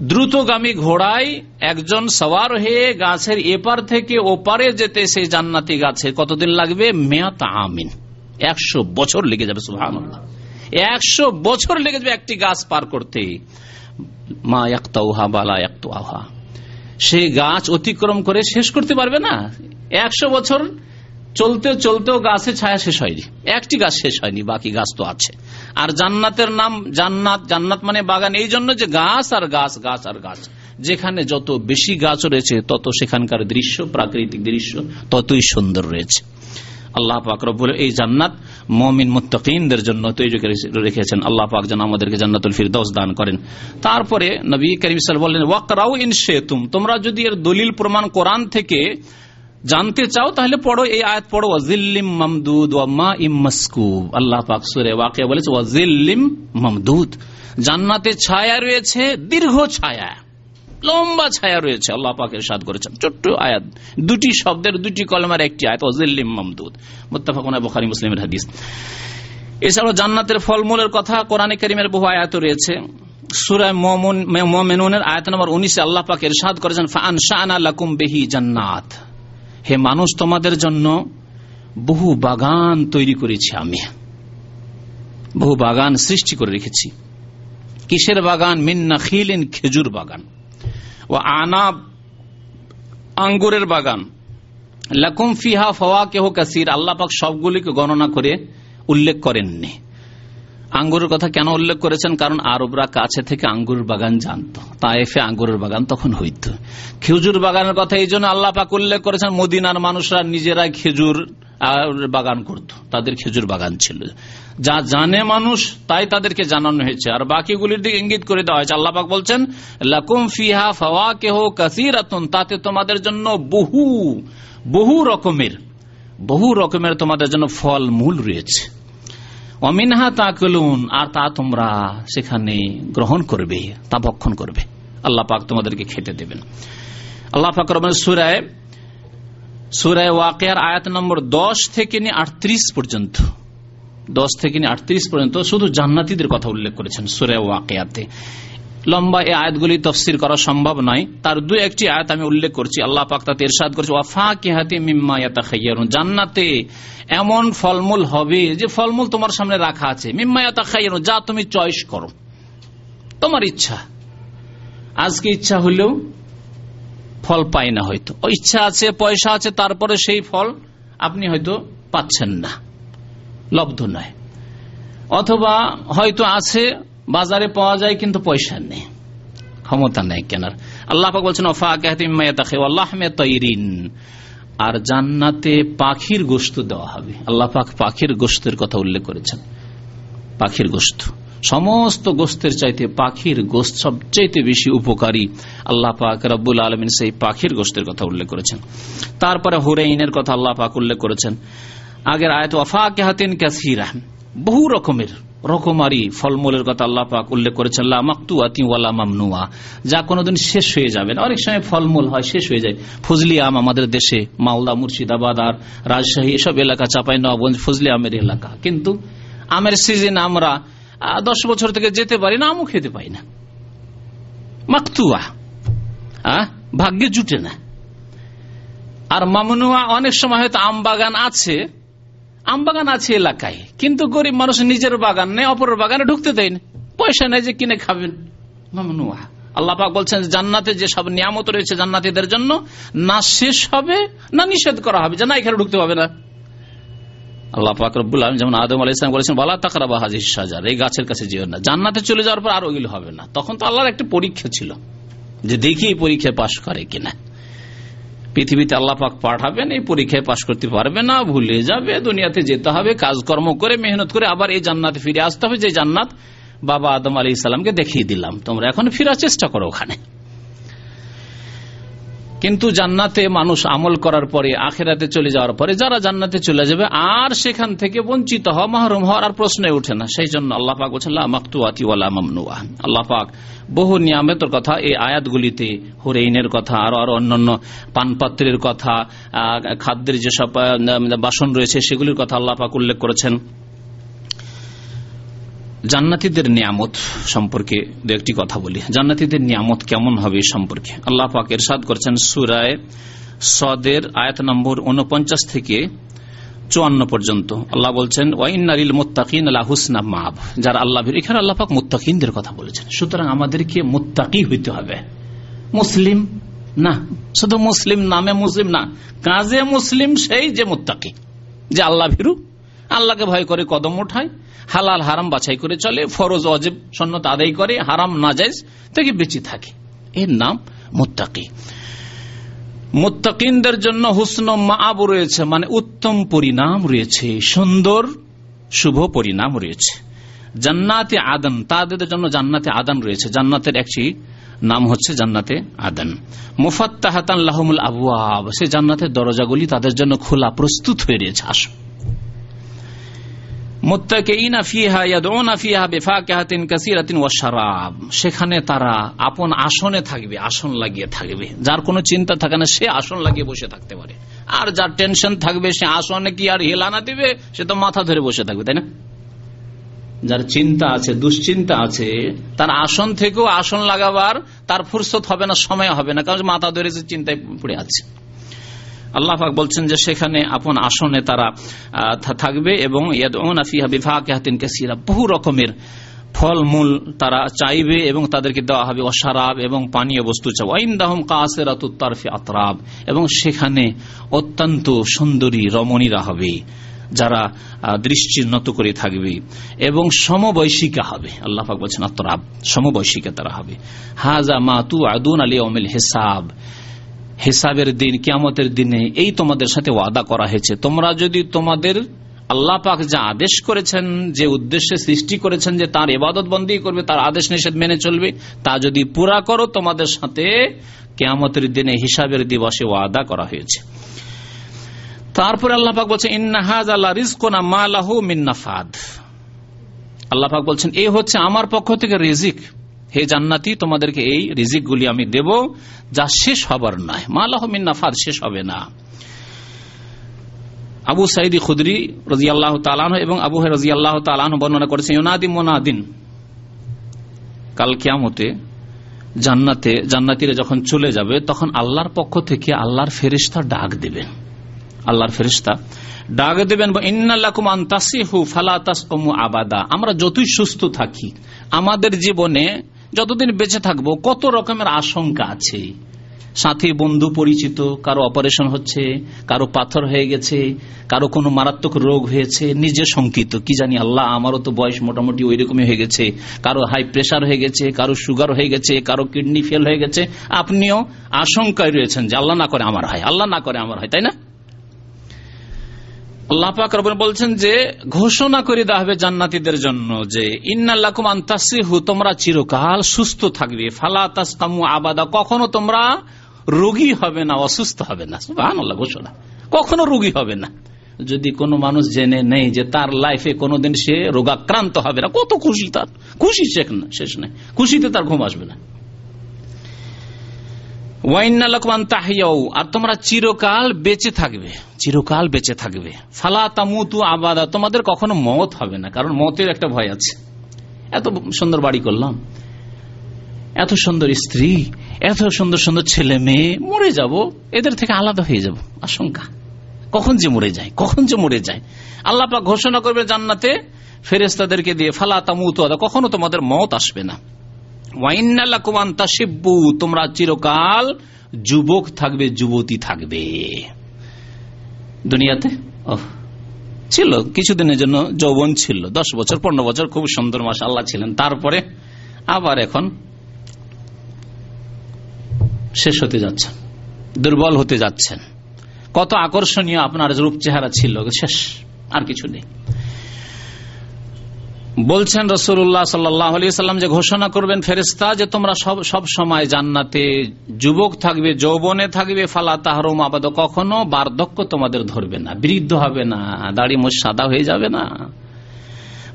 দ্রুতগামী ঘোড়ায় একজন সওয়ার হয়ে গাছের এপার থেকে ওপারে যেতে সেই জান্নাতি গাছে কতদিন লাগবে? মেয়াত আমিন। একশো বছর লেগে যাবে সুহান একশো বছর লেগে যাবে একটি গাছ পার করতে। মা একতাউহা বালা একতাউহা সেই গাছ অতিক্রম করে শেষ করতে পারবে না। একশো বছর চলতে চলতেও গাছে ছায়া শেষ হয়নি। একটি গাছ শেষ হয়নি, বাকি গাছ তো আছে। আর জান্নাতের নাম জান্নাত জান্নাত মানে বাগান, এই জন্য যে গাছ আর গাছ গাছ আর গাছ। যেখানে যত বেশি গাছ রয়েছে, তত সেখানকার দৃশ্য, প্রাকৃতিক দৃশ্য, ততই সুন্দর রয়েছে। আল্লাহ পাক রব্বুল এই জান্নাত মমিন মুত্তাকিনদের জন্য তৈরি রেখেছেন। আল্লাহ পাক যেন আমাদেরকে জান্নাতুল ফিরদৌস দান করেন। তারপরে নবী করিম বললেন, ওয়াকরাউ ইন শেতুম। তোমরা যদি এর দলিল প্রমাণ কোরআন থেকে জানতে চাও, তাহলে পড়ো এই আয়াত পড়ো, ওয়াজিল্লিম মামদুদ ওয়া মা ইম মাসকুব। আল্লাহ পাক সূরা ওয়াকিয়া বলেছে, ওয়াজিল্লিম মামদুদ। জান্নাতে ছায়া রয়েছে, দীর্ঘ ছায়া, লম্বা ছায়া রয়েছে, আল্লাহ পাকের সাদ করেছেন। ছোট্ট আয়াত, দুটি শব্দের দুটি কলমের একটি আয়াত, ওয়াজিল্লিম মামদুদ। মুত্তাফাকুন বুখারী মুসলিমের হাদিস। এছাড়াও জান্নাতের ফলমূলের কথা কোরআনে করিমের বহু আয়াত রয়েছে। সুরায় মোমেনুনের আয়াত নম্বর উনিশে আল্লাহ পাক এরশাদ করেছেন ফান শাহানা লাকুম বেহি জান্নাত। হে মানুষ, তোমাদের জন্য বহু বাগান তৈরি করেছি আমি। বহু বাগান সৃষ্টি করে রেখেছি। কিসের বাগান? মিন্না খিলিন খেজুর বাগান। ও আনাব আঙ্গুরের বাগান। লাকুম ফিহা ফওয়া কেহ কাসির। আল্লাহ পাক সবগুলিকে গণনা করে উল্লেখ করেননি। আঙ্গুরের কথা কেন উল্লেখ করেছেন? কারণ আরবরা কাছে থেকে আঙ্গুর বাগান জানত। তাইফে আঙ্গুরের বাগান তখন হইত। খেজুর বাগানের কথা এই জন্য আল্লাহ পাক উল্লেখ করেছেন, মদিনার মানুষরা নিজেরা খেজুর বাগান করত। তাদের খেজুর বাগান ছিল। যা জানে মানুষ, তাই তাদেরকে জানানো হয়েছে। আর বাকিগুলির দিকে ইঙ্গিত করে দেওয়া হয়েছে। আল্লাহ পাক বলছেন, লাকুম ফিহা ফাওয়া কেহ কাসির তাতে তোমাদের জন্য বহু বহু রকমের বহু রকমের তোমাদের জন্য ফল মূল রয়েছে। অমিনহা তা কলুন, আর তা তোমরা সেখানে গ্রহণ করবে, তা ভক্ষণ করবে। আল্লাহ পাক তোমাদেরকে খেতে দেবেন। আল্লাহ পাক রবেন সুরায় সুরায় ওয়াকিয়ার আয়াত নম্বর দশ থেকে নিয়ে আটত্রিশ পর্যন্ত, দশ থেকে নিয়ে আটত্রিশ পর্যন্ত শুধু জান্নাতিদের কথা উল্লেখ করেছেন সুরায় ওয়াকিয়াতে। লম্বা এই আয়াতগুলি তফসির করা সম্ভব নয়। তার দু একটি আয়াত আমি উল্লেখ করছি। আল্লাহ পাক তাতে ইরশাদ করছি ওয়াফা কেহাতে মিম্মা ইয়াতাখাইয়ারুন জান্নাতে এমন ফলমূল হবে যে ফলমূল তোমার সামনে রাখা আছে। মিম্মা ইয়াতাখাইয়ারুন যা তুমি চয়েস করো। তোমার ইচ্ছা। আজকে ইচ্ছা হলেও ফল পাই না হয়তো। ইচ্ছা আছে, পয়সা আছে, তারপরে সেই ফল আপনি হয়তো পাচ্ছেন না। লব্ধ নয়। অথবা হয়তো আছে বাজারে পাওয়া যায় কিন্তু পয়সা নেই। ক্ষমতা নেই কেনার। আল্লাহ বলছেন আর জান্নাতে পাখির গোস্ত দেওয়া হবে। আল্লাহ পাক পাখির গোস্তের কথা উল্লেখ করেছেন। পাখির গোস্ত সমস্ত গোস্তের চাইতে পাখির গোস্ত সবচাইতে বেশি উপকারী আল্লাহ পাক রব্বুল আলমিন সেই পাখির গোস্তের কথা উল্লেখ করেছেন। তারপরে হুরেইনের কথা আল্লাহ পাক উল্লেখ করেছেন। আগের আয়ত ওয়াফা কেহাতিন ক্যাসিরা বহু রকমের। রকমারি ফলমূলের কথা আল্লাহ পাক উল্লেখ করেছেন মামনুয়া। যা কোনোদিন শেষ হয়ে যাবে না। অনেক সময় ফলমূল হয়, শেষ হয়ে যায়। ফজলি আম আমাদের দেশে, মালদা, মুর্শিদাবাদ আর রাজশাহী, এসব এলাকা চাপাই নবাবগঞ্জ, ফজলি আমের এলাকা। কিন্তু আমের সিজন আমরা দশ বছর থেকে যেতে পারি না, আমও খেতে পাই না। মাকতুয়া ভাগ্যে জুটে না। আর মামনুয়া অনেক সময় হয়তো আম বাগান আছে আম বাগান আছে এলাকায়। কিন্তু গরিব মানুষ নিজের বাগান নেই অপরের বাগানে ঢুকতে দেয় না। পয়সা নেই যে কিনে খাবেন। মামনুয়া। আল্লাহ বলছেন জান্নাতে যে সব নিয়ামত রয়েছে জান্নাতিদের জন্য, না শেষ হবে, না নিষেধ করা হবে, যে না এখানে ঢুকতে হবে না। আল্লাহ পাক রব্বুল আলম যেমন আদম আলাহ ইসলাম বলেছেন বালা তাকরা বা হাজির সাজার এই গাছের কাছে যেও না। জান্নাতে চলে যাওয়ার পর আর ওইগুলো হবে না। তখন তো আল্লাহর একটা পরীক্ষা ছিল, যে দেখি এই পরীক্ষায় পাশ করে কিনা। পৃথিবীতে আল্লাহ পাক পাঠাবেন, এই পরীক্ষায় পাশ করতে পারবে না, ভুলে যাবে, দুনিয়াতে যেতে হবে, কাজকর্ম করে, মেহনত করে আবার এই জান্নাতে ফিরে আসতে হবে, যে জান্নাত বাবা আদম আলী ইসলামকে দেখিয়ে দিলাম। তোমরা এখন ফিরার চেষ্টা করো ওখানে। কিন্তু জান্নাতে মানুষ আমল করার পরে, আখেরাতে চলে যাওয়ার পরে, যারা জান্নাতে চলে যাবে, আর সেখান থেকে বঞ্চিত হওয়া, মাহরুম হওয়ার আর প্রশ্নে ওঠে না। সেই জন্য আল্লাহ পাক আল্লাহ পাক বহু নিয়ামতের কথা এই আয়াতগুলিতে, হরেইনের কথা, আরও আরও অন্যান্য পানপাত্রের কথা খাদ্যের যেসব বাসন রয়েছে, সেগুলির কথা আল্লাহ পাক উল্লেখ করেছেন। জান্নাতিদের নিয়ামত সম্পর্কে দু একটি কথা বলি। জান্নাতিদের নিয়ামত কেমন হবে সম্পর্কে? আল্লাহ পাক এরশাদ করছেন সুরায় সদের আয়াত নম্বর উনপঞ্চাশ থেকে চুয়ান্ন পর্যন্ত। আল্লাহ বলছেন ওয়াইনারিল মোত্তাকিন আল্লাহ হুসনা মাব যারা আল্লাহ এখানে আল্লাহ পাক মুত্তাকিনদের কথা বলেছেন। সুতরাং আমাদেরকে মুত্তাকি হইতে হবে। মুসলিম না, শুধু মুসলিম, নামে মুসলিম না, কাজে মুসলিম সেই যে মুত্তাকি, যে আল্লাহ ভীরু। আল্লাহকে ভয় করে কদম উঠায় হালাল হারাম বাছাই করে চলে, ফরজ, অজেব, সন্ন্যত আদায় করে, হারাম, নাজাইজ, থেকে বেঁচে থাকে। এর নাম মুত্তাকি। মুত্তাকিনদের জন্য হুসন মাব রয়েছে মানে উত্তম পরিণাম রয়েছে, সুন্দর, শুভ পরিণাম রয়েছে। জান্নাতে আদান, তাদের জন্য জান্নাতে আদান রয়েছে। জান্নাতের একটি নাম হচ্ছে জান্নাতে আদান। মুফাত্তাহাতান লাহমুল আব সে জান্নাতের দরজাগুলি তাদের জন্য খোলা, প্রস্তুত হয়ে রয়েছে। আসুন। সেখানে তারা আপন আসনে থাকবে, আসন লাগিয়ে থাকবে। যার কোনো চিন্তা থাকে না, সে আসন লাগিয়ে বসে থাকতে পারে। আর যার টেনশন থাকবে, সে আসনে কি আর হেলানা দিবে, সে তো মাথা ধরে বসে থাকবে, তাই না? যার চিন্তা আছে, দুশ্চিন্তা আছে, তার আসন থেকেও আসন লাগাবার, তার ফুরসত হবে না, সময় হবে না, কারণ মাথা ধরে চিন্তায় পড়ে আছে। আল্লাহ পাক বলছেন যে সেখানে আপন আসনে তারা থাকবে এবং বহু রকমের ফলমূল তারা চাইবে এবং তাদেরকে দেওয়া হবে অসারাব এবং পানীয় বস্তু কাসের আতরাব, এবং সেখানে অত্যন্ত সুন্দরী রমণীরা হবে, যারা দৃষ্টি নত করে থাকবে এবং সমবয়সিকা হবে। আল্লাহ বলছেন আতরাব, সমবয়সিকা তারা হবে। হাজা মাতু আদুন আলী অমিল হেসাব হেসাবের দিন, কিয়ামতের দিনে এই তোমাদের সাথে ওয়াদা করা হয়েছে। তোমরা যদি তোমাদের আল্লাহ পাক যা আদেশ করেছেন, যে উদ্দেশ্যে সৃষ্টি করেছেন, যে তার এবাদত বন্দী করবে, তার আদেশ নিষেধ মেনে চলবে, তা যদি পুরা করো, তোমাদের সাথে কেয়ামতের দিনে হিসাবের দিবসে ওয়াদা করা হয়েছে। তারপরে আল্লাহ পাক বলছেন ইন্নাহাজ আল্লাহ রিজকোনা মালাহু মিন্নাফাদ আল্লাহ পাক বলছেন এই হচ্ছে আমার পক্ষ থেকে রিজিক। হে জান্নাতি, তোমাদেরকে এই রিজিক গুলি আমি দেব, যা শেষ হবার নয়। মালাহ মিন্নাফাদ শেষ হবে না। আবু সাইদি খুদরি রাজি আল্লাহ তালান এবং আবু রাজি আল্লাহ বর্ণনা করেছেন ইউনাদিন মোনাদিন। কাল কিয়ামতে জান্নাতে, জান্নাতিরা যখন চলে যাবে, তখন আল্লাহর পক্ষ থেকে আল্লাহর ফেরিস্তা ডাক দেবেন। আল্লাহর ফেরিস্তা ডাক দেবেন আবাদা। আমরা যতই সুস্থ থাকি, আমাদের জীবনে যতদিন বেঁচে থাকব, কত রকমের আশঙ্কা আছে। সাথী, বন্ধু পরিচিত, কারও অপারেশন হচ্ছে, কারও পাথর হয়ে গেছে, কারও কোনো মারাত্মক রোগ হয়েছে, নিজে শঙ্কিত। কি জানি আল্লাহ, আমারও তো বয়স মোটামুটি ওই রকমই হয়ে গেছে। কারও হাই প্রেশার হয়ে গেছে, কারও সুগার হয়ে গেছে, কারও কিডনি ফেল হয়ে গেছে। আপনিও আশঙ্কায় রয়েছেন যে আল্লাহ না করে আমার হয়, আল্লাহ না করে আমার হয়, তাই না? আল্লাহ পাক বলছেন যে, ঘোষণা করে দেওয়া হবে জান্নাতিদের জন্য যে তোমরা চিরকাল সুস্থ থাকবে। ফালা তাসকামু আবাদা, কখনো তোমরা রোগী হবে না, অসুস্থ হবে না। আল্লাহ ঘোষণা। কখনো রোগী হবে না। যদি কোনো মানুষ জেনে নেই যে তার লাইফে কোনোদিন সে রোগাক্রান্ত হবে না, কত খুশি তার। খুশি শেখ না শেষ নেই। খুশিতে তার ঘুম আসবে না। আর তোমরা চিরকাল বেঁচে থাকবে। চিরকাল বেঁচে থাকবে। ফালা তামুতু আবাদা, তোমাদের কখনো মত হবে না, কারণ মতের একটা ভয় আছে। এত সুন্দর বাড়ি করলাম। এত সুন্দর স্ত্রী, এত সুন্দর সুন্দর ছেলে মেয়ে, মরে যাব, এদের থেকে আলাদা হয়ে যাব। আশঙ্কা। কখন যে মরে যায়, কখন যে মরে যায়। আল্লাহ ঘোষণা করবে জান্নাতে ফেরেস্তাদেরকে দিয়ে ফালা তামুতু আদা কখনো তোমাদের মত আসবে না। তোমরা চিরকাল যুবক থাকবে, যুবতী থাকবে। দুনিয়াতে? ছিল, কিছুদিনের জন্য যৌবন ছিল। দশ বছর, পনেরো বছর, খুব সুন্দর মাস আল্লাহ ছিলেন। তারপরে আবার এখন শেষ হতে যাচ্ছেন, দুর্বল হতে যাচ্ছেন। কত আকর্ষণীয় আপনার রূপ চেহারা ছিল, শেষ, আর কিছু নেই। বলছেন রসুল্লাহ সাল্লাম যে ঘোষণা করবেন ফেরিস্তা যে তোমরা সব সব সময় জান্নাতে যুবক থাকবে, যৌবনে থাকবে, ফালা তাহরম আবাদ কখনো বার্ধক্য তোমাদের ধরবে না, বৃদ্ধ হবে না, দাড়ি মোশ সাদা হয়ে যাবে না।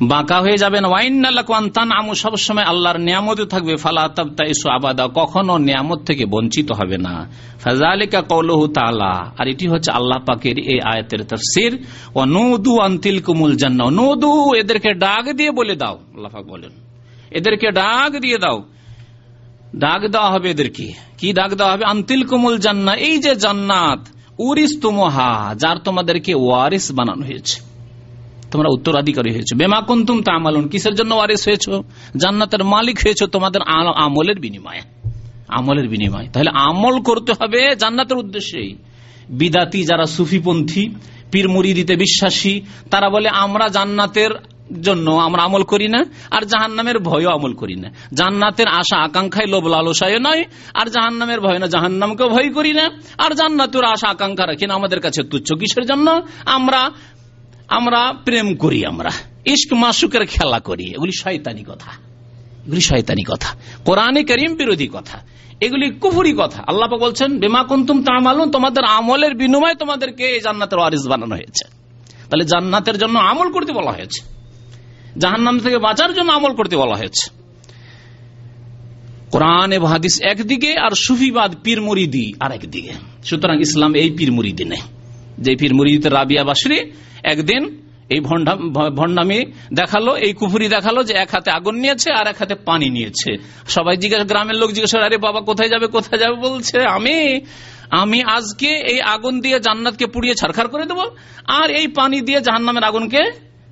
বাঁকা হয়ে যাবেন। ওয়াইনান আমু সবসময় আল্লাহর নিয়ামত থাকবে। ফালা ইসু আবাদা, কখনো নিয়ামত থেকে বঞ্চিত হবে না। ফাজালিকা কৌলহু তালা আর এটি হচ্ছে আল্লাহ পাকের এই আয়তের তফসির। ও নদু আন্তিল কুমুল জান্না নদু, এদেরকে ডাক দিয়ে বলে দাও। আল্লাহ পাক বলেন, এদেরকে ডাক দিয়ে দাও। ডাক দেওয়া হবে এদেরকে। কি ডাক দেওয়া হবে? আন্তিল কুমুল জান্না এই যে জান্নাত, উরিস তুমহা, যার তোমাদেরকে ওয়ারিস বানানো হয়েছে। তোমরা উত্তরাধিকারী হয়েছো। বেমা কুন্তুম তা আমলুন কিসের জন্য ওয়ারিস হয়েছ? জান্নাতের মালিক হয়েছ তোমাদের আমলের বিনিময়ে। আমলের বিনিময়। তাহলে আমল করতে হবে জান্নাতের উদ্দেশ্যেই। বিদাতি যারা সুফিপন্থী, পীর দিতে বিশ্বাসী, তারা বলে, আমরা জান্নাতের জন্য আমরা আমল করি না, আর জাহান নামের ভয়ও আমল করি না। জান্নাতের আশা আকাঙ্ক্ষায় লোভ লালসায় নয়, আর জাহান নামের ভয় না জাহান নামকে ভয় করি না। আর জান্নাতের আশা আকাঙ্ক্ষা রাখি না আমাদের কাছে তুচ্ছ। কিসের জন্য? আমরা আমরা প্রেম করি আমরা। ইস্ক মাসুকের খেলা করি। এগুলি শয়তানি কথা। এগুলি শয়তানি কথা। কোরআনে করিম বিরোধী কথা। এগুলি কুফুরি কথা। আল্লাহ বলছেন, বেমা কুন্তুম তামালুন তোমাদের আমলের বিনিময়ে তোমাদেরকে এই জান্নাতের ওয়ারিস বানানো হয়েছে। তাহলে জান্নাতের জন্য আমল করতে বলা হয়েছে। জাহান্নাম থেকে বাঁচার জন্য আমল করতে বলা হয়েছে। কোরআন এবং হাদিস একদিকে আর সুফিবাদ পীর মুরিদি আর একদিকে সুতরাং ইসলাম এই পীর মুরিদি নেই। যে পীর মুরিদিতে রাবিয়া বাসরি একদিন এই ভণ্ডামি দেখাল, এই কুফুরি দেখাল যে এক হাতে আগুন নিয়েছে আর এক হাতে পানি নিয়েছে। সবাই জিজ্ঞাসা, গ্রামের লোক জিজ্ঞাসা আরে বাবা, কোথায় যাবে কোথায় যাবে? বলছে, আমি আমি আজকে এই আগুন দিয়ে জান্নাতকে পুড়িয়ে ছারখার করে দেব, আর এই পানি দিয়ে জাহান্নামের আগুনকে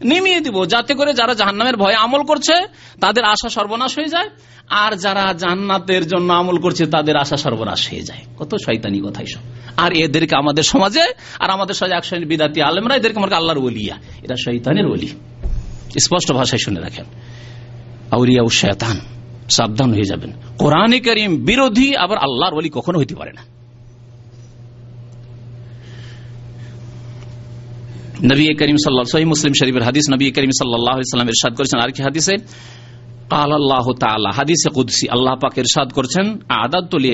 নিমিয়ে দিব, যাতে করে যারা জাহান্নামের ভয়ে আমল করছে, তাদের আশা সর্বনাশ হয়ে যায়। আর যারা জান্নাতের জন্য আমল করছে, তাদের আশা সর্বনাশ হয়ে যায়। কত শৈতানি কথাই সব আর এদেরকে আমাদের সমাজে, আর আমাদের সমাজে এক শ্রেণির বিদাতি আলেমরা এদেরকে আমার আল্লাহর ওলিয়া। এরা শৈতানের ওলি। স্পষ্ট ভাষায় শুনে রাখেন। আউরিয়া ও শয়তান, সাবধান হয়ে যাবেন। কোরআনে করিম বিরোধী, আবার আল্লাহর ওলি কখনো হইতে পারে না। নবী করিম সাল্লাহ সহি মুসলিম শরীফের হাদিস নবী করিম সাল্লাহ ইরশাদ করেছেন। আর কি হাদিসে কাল আল্লাহ তালা হাদিসে কুদসি, আল্লাহ পাক ইরশাদ করছেন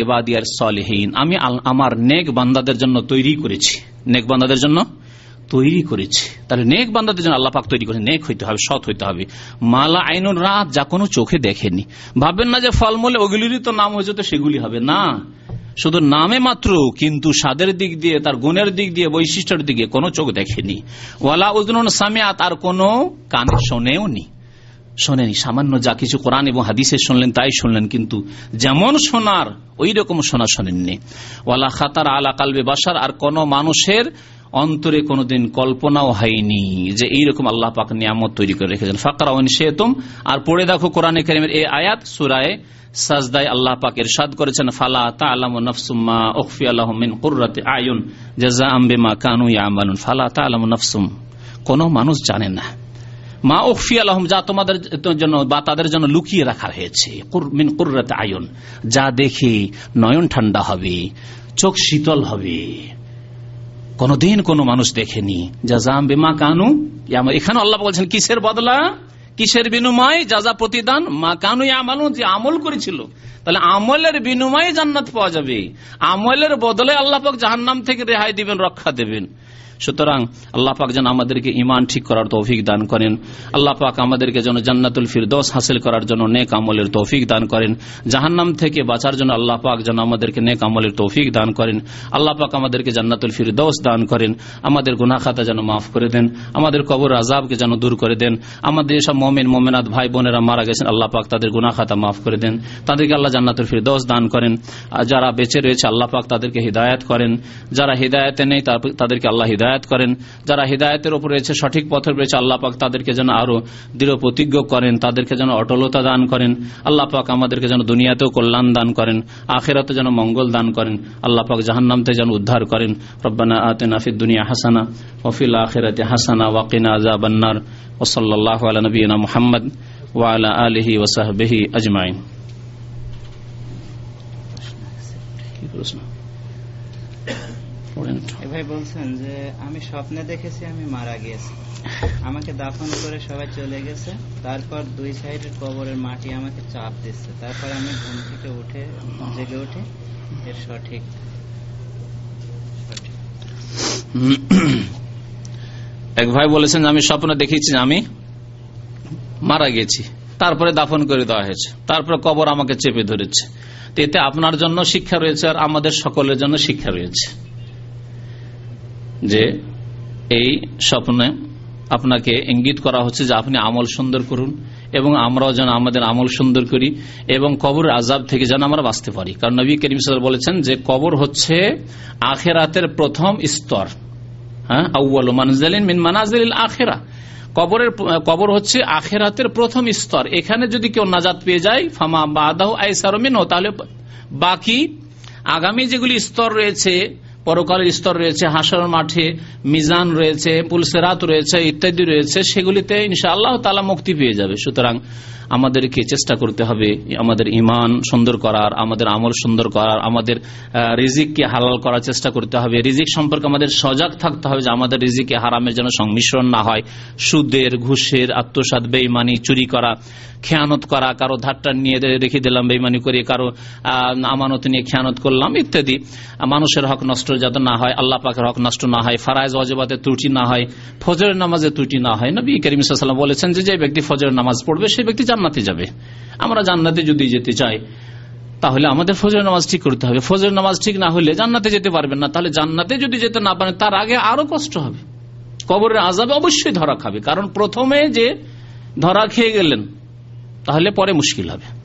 এবাদিয়ার সলেহীন আমি আমার নেক বান্দাদের জন্য তৈরি করেছি। নেক বান্দাদের জন্য তৈরি করেছি। তাহলে নেক বান্দাদের জন্য আল্লাহ পাক তৈরি করেছে নেক হইতে হবে, সৎ হইতে হবে। মালা আইনুর রাত যা কোনো চোখে দেখেনি। ভাববেন না যে ফলমূলে ওগুলিরই তো নাম হয়েছে, তো সেগুলি হবে। না। শুধু নামে মাত্র, কিন্তু স্বাদের দিক দিয়ে, তার গুণের দিক দিয়ে, বৈশিষ্ট্যের দিকে কোনো চোখ দেখেনি। ওয়ালা উজনুন সামিয়াত আর কোনো কানে শোনেও নি শোনেনি, সামান্য যা কিছু কোরআন এবং হাদিসে শুনলেন, তাই শুনলেন, কিন্তু যেমন শোনার ওই রকম শোনা শোনেননি। ওয়ালা খাতার আলা কালবে বাসার আর কোন মানুষের অন্তরে কোনোদিন কল্পনাও হয়নি যে এইরকম আল্লাহ পাক নিয়ামত তৈরি করে রেখেছেন। ফাকরা শেতুম আর পড়ে দেখো কোরআনে করিমের এই আয়াত, সুরায় সাজদায় আল্লাহ পাক ইরশাদ করেছেন, ফালা তাআলামু নাফসুম মা উখফি আলাহুম মিন কুররাতি আয়ুন জাযাআম বিমা কানু ইয়ামালুন। ফালা তাআলামু নাফসুম। কোন মানুষ জানে না। মা উখফি আলহম যা তোমাদের জন্য বা তাদের জন্য লুকিয়ে রাখা হয়েছে মিন কুররাতে আয়ন। যা দেখে নয়ন ঠান্ডা হবে, চোখ শীতল হবে। কোনদিন কোন মানুষ দেখেনি। যা জাম বেমা কানু এখানে আল্লাহ বলছেন, কিসের বদলা? কিসের বিনিময় যা যা প্রতিদান? মা কানু আমালু যে আমল করেছিল। তাহলে আমলের বিনিময়ে জান্নাত পাওয়া যাবে। আমলের বদলে আল্লাহ পাক জাহান্নাম থেকে রেহাই দিবেন, রক্ষা দেবেন। সুতরাং আল্লাহ পাক যেন আমাদেরকে ইমান ঠিক করার তৌফিক দান করেন। আল্লাহ পাক আমাদেরকে যেন জান্নাতুল ফিরদোস হাসিল করার জন্য নেক আমলের তৌফিক দান করেন। জাহান্নাম থেকে বাঁচার জন্য আল্লাহ পাক যেন আমাদেরকে নেক আমলের তৌফিক দান করেন। আল্লাহ পাক আমাদেরকে জান্নাতুল ফিরদোস দান করেন। আমাদের গুনাখাতা যেন মাফ করে দেন। আমাদের কবর আজাবকে যেন দূর করে দেন। আমাদের সব মমিন মোমেনাথ ভাই বোনেরা মারা গেছেন। আল্লাহ পাক তাদের গুনাখাতা মাফ করে দেন। তাদেরকে আল্লাহ জান্নাতুল ফিরদোস দান করেন। যারা বেঁচে রয়েছে, আল্লাহ পাক তাদেরকে হৃদায়ত করেন। যারা হৃদায়তে নেই তাদেরকে আল্লাহ হৃদায়ত করেন। যারা হৃদায়তের ওপর রয়েছে, সঠিক পথে রয়েছে, আল্লাহ পাক তাদেরকে যেন আরও দৃঢ় প্রতিজ্ঞ করেন, তাদেরকে যেন অটলতা দান করেন, আল্লাহ পাক আমাদেরকে যেন দুনিয়াতেও কল্যাণ দান করেন, আখেরাতে যেন মঙ্গল দান করেন, আল্লাহ পাক জাহান্নামতে যেন উদ্ধার করেন। রব্বানা আতে নাফিদ দুনিয়া হাসানা ওফিল আখেরাতে হাসানা ওয়াকিনা আজাবান্নার ওসল্লাহ আলা নবীনা মোহাম্মদ ওয়ালা আলহি ওসাহবেহি আজমাইন। কি প্রশ্ন ভাই বলছেন যে আমি স্বপ্নে দেখেছি আমি মারা গিয়েছি আমাকে দাফন করে সবাই চলে গেছে। তারপর দুই সাইডের কবরের মাটি আমাকে চাপ দিচ্ছে। তারপর আমি ঘুম থেকে উঠে জেগে উঠে এর সঠিক এক ভাই বলেছেন আমি স্বপ্ন দেখেছি আমি মারা গেছি। তারপরে দাফন করে দেওয়া হয়েছে। তারপরে কবর আমাকে চেপে ধরেছে। এতে আপনার জন্য শিক্ষা রয়েছে আর আমাদের সকলের জন্য শিক্ষা রয়েছে। যে এই স্বপ্নে আপনাকে ইঙ্গিত করা হচ্ছে যে আপনি আমল সুন্দর করুন এবং আমরাও যেন আমাদের আমল সুন্দর করি এবং কবর আজাব থেকে যেন আমরা বাঁচতে পারি। কারণ নবী করিম সাল বলেছেন যে কবর হচ্ছে আখেরাতের প্রথম স্তর। হ্যাঁ? আউ্ল মানজালিন মিন মানাজিল আখেরা। কবরের কবর হচ্ছে আখেরাতের প্রথম স্তর। এখানে যদি কেউ নাজাদ পেয়ে যায়, ফামা বা আদাহ আইসারমিন তাহলে বাকি আগামী যেগুলি স্তর রয়েছে পরকালের স্তর রয়েছে হাসর মাঠে মিজান রয়েছে, পুলসেরাত রয়েছে, ইত্যাদি রয়েছে, সেগুলিতে ইনশাআল্লাহ তালা মুক্তি পেয়ে যাবে। সুতরাং আমাদেরকে চেষ্টা করতে হবে আমাদের ইমান সুন্দর করার, আমাদের আমল সুন্দর করার, আমাদের রিজিককে হালাল করার চেষ্টা করতে হবে। রিজিক সম্পর্কে আমাদের সজাগ থাকতে হবে যে আমাদের রিজিকে হারামের যেন সংমিশ্রণ না হয়। সুদের, ঘুষের আত্মসাদ বেইমানি চুরি করা, খেয়ানত করা, কারও ধারটা নিয়ে রেখে দিলাম বেইমানি করে কারও আমানত নিয়ে খেয়ানত করলাম, ইত্যাদি। মানুষের হক নষ্ট যাতে না হয়, আল্লাহ পাকের হক নষ্ট না হয়, ফারায়জ অজবাতে ত্রুটি না হয়, ফজরের নামাজে ত্রুটি না হয়। নবী করিম সাল্লাম বলেছেন যে যে ব্যক্তি ফজরের নামাজ পড়বে, সেই ব্যক্তি জান্নাতে যাবে। আমরা জান্নাতে যদি যেতে চাই, তাহলে আমাদের ফজর নামাজ ঠিক করতে হবে। ফজর নামাজ ঠিক না হলে জান্নাতে যেতে পারবেন না। তাহলে জান্নাতে যদি যেতে না পারেন, তার আগে আরও কষ্ট হবে। কবরের আজাবে অবশ্যই ধরা খাবে। কারণ প্রথমে যে ধরা খেয়ে গেলেন, তাহলে পরে মুশকিল হবে।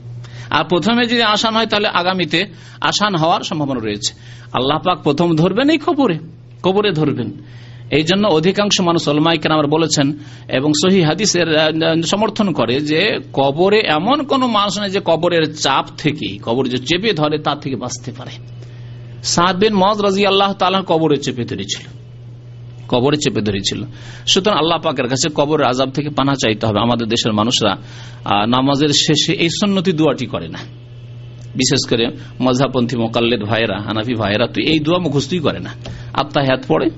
আর প্রথমে যদি আসান হয়, তাহলে আগামীতে আসান হওয়ার সম্ভাবনা রয়েছে। আল্লাহ পাক প্রথম ধরবেন এই কবরে। কবরে ধরবেন। এই জন্য অধিকাংশ মানুষ অলমাইকেন আমার বলেছেন এবং সহি হাদিসের সমর্থন করে যে কবরে এমন কোন মানুষ নেই যে কবরের চাপ থেকে কবর যে চেপে ধরে তার থেকে বাঁচতে পারে। সাদ বিন মজ রাজি আল্লাহ তালা কবরে চেপে ধরেছিল। কবরে চেপে ধরেছিল। সুতরাং আল্লাহ পাকের কাছে কবরের আজাব থেকে পানা চাইতে হবে। আমাদের দেশের মানুষরা নামাজের শেষে এই সন্ন্যতি দুয়াটি করে না। বিশেষ করে মজাপন্থী মোকাল্লেদ ভাইরা হানাফি ভাইরা তো এই দোয়া মুখস্থই করে না। আত্মা আত্মাহাত পড়ে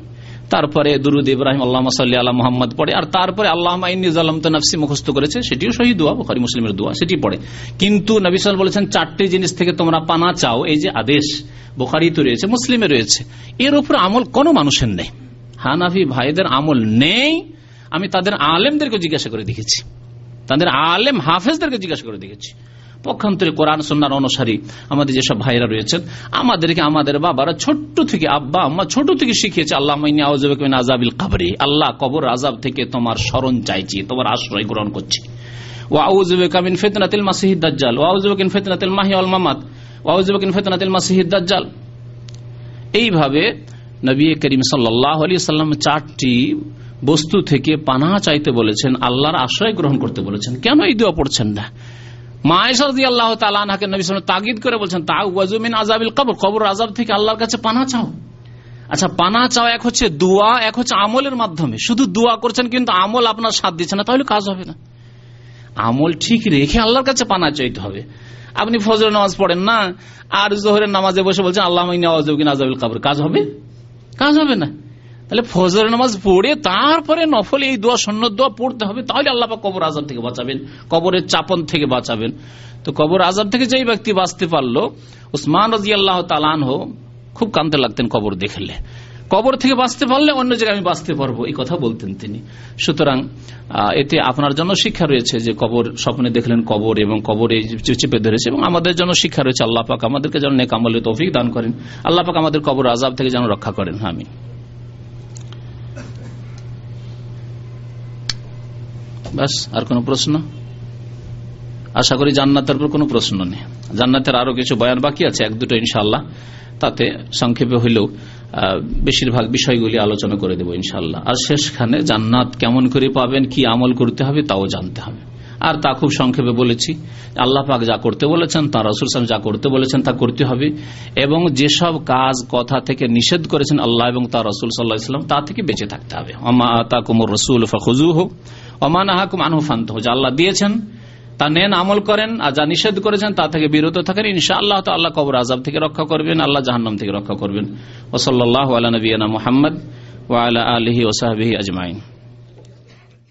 তারপরে দুরুদ ইব্রাহিম আল্লাহ সাল্লি আল্লাহ মোহাম্মদ পড়ে, আর তারপরে আল্লাহ আল্লাহ নাফসি মুখস্থ করেছে, সেটিও সহি দোয়া, বুখারি মুসলিমের দোয়া, সেটি পড়ে। কিন্তু নবী সাল বলেছেন, চারটি জিনিস থেকে তোমরা পানা চাও, এই যে আদেশ বোখারি তো রয়েছে, মুসলিমে রয়েছে। এর উপর আমল কোনো মানুষের নেই। হানাফি ভাইদের আমল নেই, আমি তাদের আলেমদেরকে জিজ্ঞাসা করে দেখেছি। তাদের আলেম হাফেজদেরকে জিজ্ঞাসা করে দেখেছি। পক্ষান্তরে কোরআন সন্ন্যার অনুসারী আমাদের যেসব ভাইরা রয়েছেন, আমাদেরকে আমাদের বাবারা ছোট্ট থেকে আব্বা, আম্মা ছোট থেকে শিখিয়েছে আল্লাহ আজাবিল কাবরি। আল্লাহ কবর আজাব থেকে তোমার স্মরণ চাইছি, তোমার আশ্রয় গ্রহণ করছি। মাহি এইভাবে নবী করিম সাল্লাম চারটি বস্তু থেকে পানা চাইতে বলেছেন, আল্লাহর আশ্রয় গ্রহণ করতে বলেছেন। কেন এই দোয়া পড়ছেন না? তাগিদ করে বলছেন তা ওয়াজুমিন আজাবিল কবর। কবর আজাব থেকে আল্লাহর কাছে পানা চাও। আচ্ছা পানা চাও এক হচ্ছে দোয়া, এক হচ্ছে আমলের মাধ্যমে। শুধু দোয়া করছেন কিন্তু আমল আপনার সাথ দিচ্ছে না, তাহলে কাজ হবে না। আমল ঠিক রেখে আল্লাহর কাছে পানা চাইতে হবে। আপনি ফজর নামাজ পড়েন না, আর জোহরের নামাজে বসে বলছেন আল্লাহ আজাবিল কবর। কাজ হবে? কাজ হবে না। তাহলে ফজর নামাজ পড়ে তারপরে নফলে এই দোয়া সন্ন দোয়া পড়তে হবে, তাহলে আল্লাহ কবর আজাব থেকে বাঁচাবেন, কবরের চাপন থেকে বাঁচাবেন। তো কবর আজাব থেকে যেই ব্যক্তি বাঁচতে পারল, উসমান রাজি আল্লাহ তালান খুব কানতে লাগতেন কবর দেখলে। কবর থেকে বাঁচতে পারলে অন্য জায়গায় আমি বাঁচতে পারব, এই কথা বলতেন তিনি। সুতরাং এতে আপনার জন্য শিক্ষা রয়েছে যে কবর, স্বপ্নে দেখলেন কবর এবং কবরে চেপে ধরেছে এবং আমাদের জন্য শিক্ষা রয়েছে। আল্লাহ পাক আমাদেরকে যেন নেকামলে তৌফিক দান করেন। আল্লাহ পাক আমাদের কবর আজাব থেকে যেন রক্ষা করেন। আমি ব্যাস, আর কোন প্রশ্ন? আশা করি জান্নাতের উপর কোনো প্রশ্ন নেই। জান্নাতের আরও কিছু বয়ান বাকি আছে, এক দুটো ইনশাল্লাহ তাতে সংক্ষেপে হইলেও বেশিরভাগ বিষয়গুলি আলোচনা করে দেব ইনশাল্লাহ আর শেষখানে, জান্নাত কেমন করে পাবেন, কি আমল করতে হবে, তাও জানতে হবে। আর তা খুব সংক্ষেপে বলেছি, আল্লাহ পাক যা করতে বলেছেন তার রসুল সাহেব যা করতে বলেছেন, তা করতে হবে। এবং যেসব কাজ, কথা থেকে নিষেধ করেছেন আল্লাহ এবং তার রসুল সাল্লাহ ইসলাম তা থেকে বেঁচে থাকতে হবে। অমা আতা কুমর রসুল ফখুজু হোক অমান আনহুফান্ত যা আল্লাহ দিয়েছেন, তা নেন, আমল করেন, আর যা নিষেধ করেছেন, তা থেকে বিরত থাকেন। ইনশা আল্লাহ তো আল্লাহ কবর আজাব থেকে রক্ষা করবেন, আল্লাহ জাহান্নাম থেকে রক্ষা করবেন। ওসল্লাহ আলা নবীনা মোহাম্মদ ওয়ালা আলহি ওসাহাবিহি আজমাইন।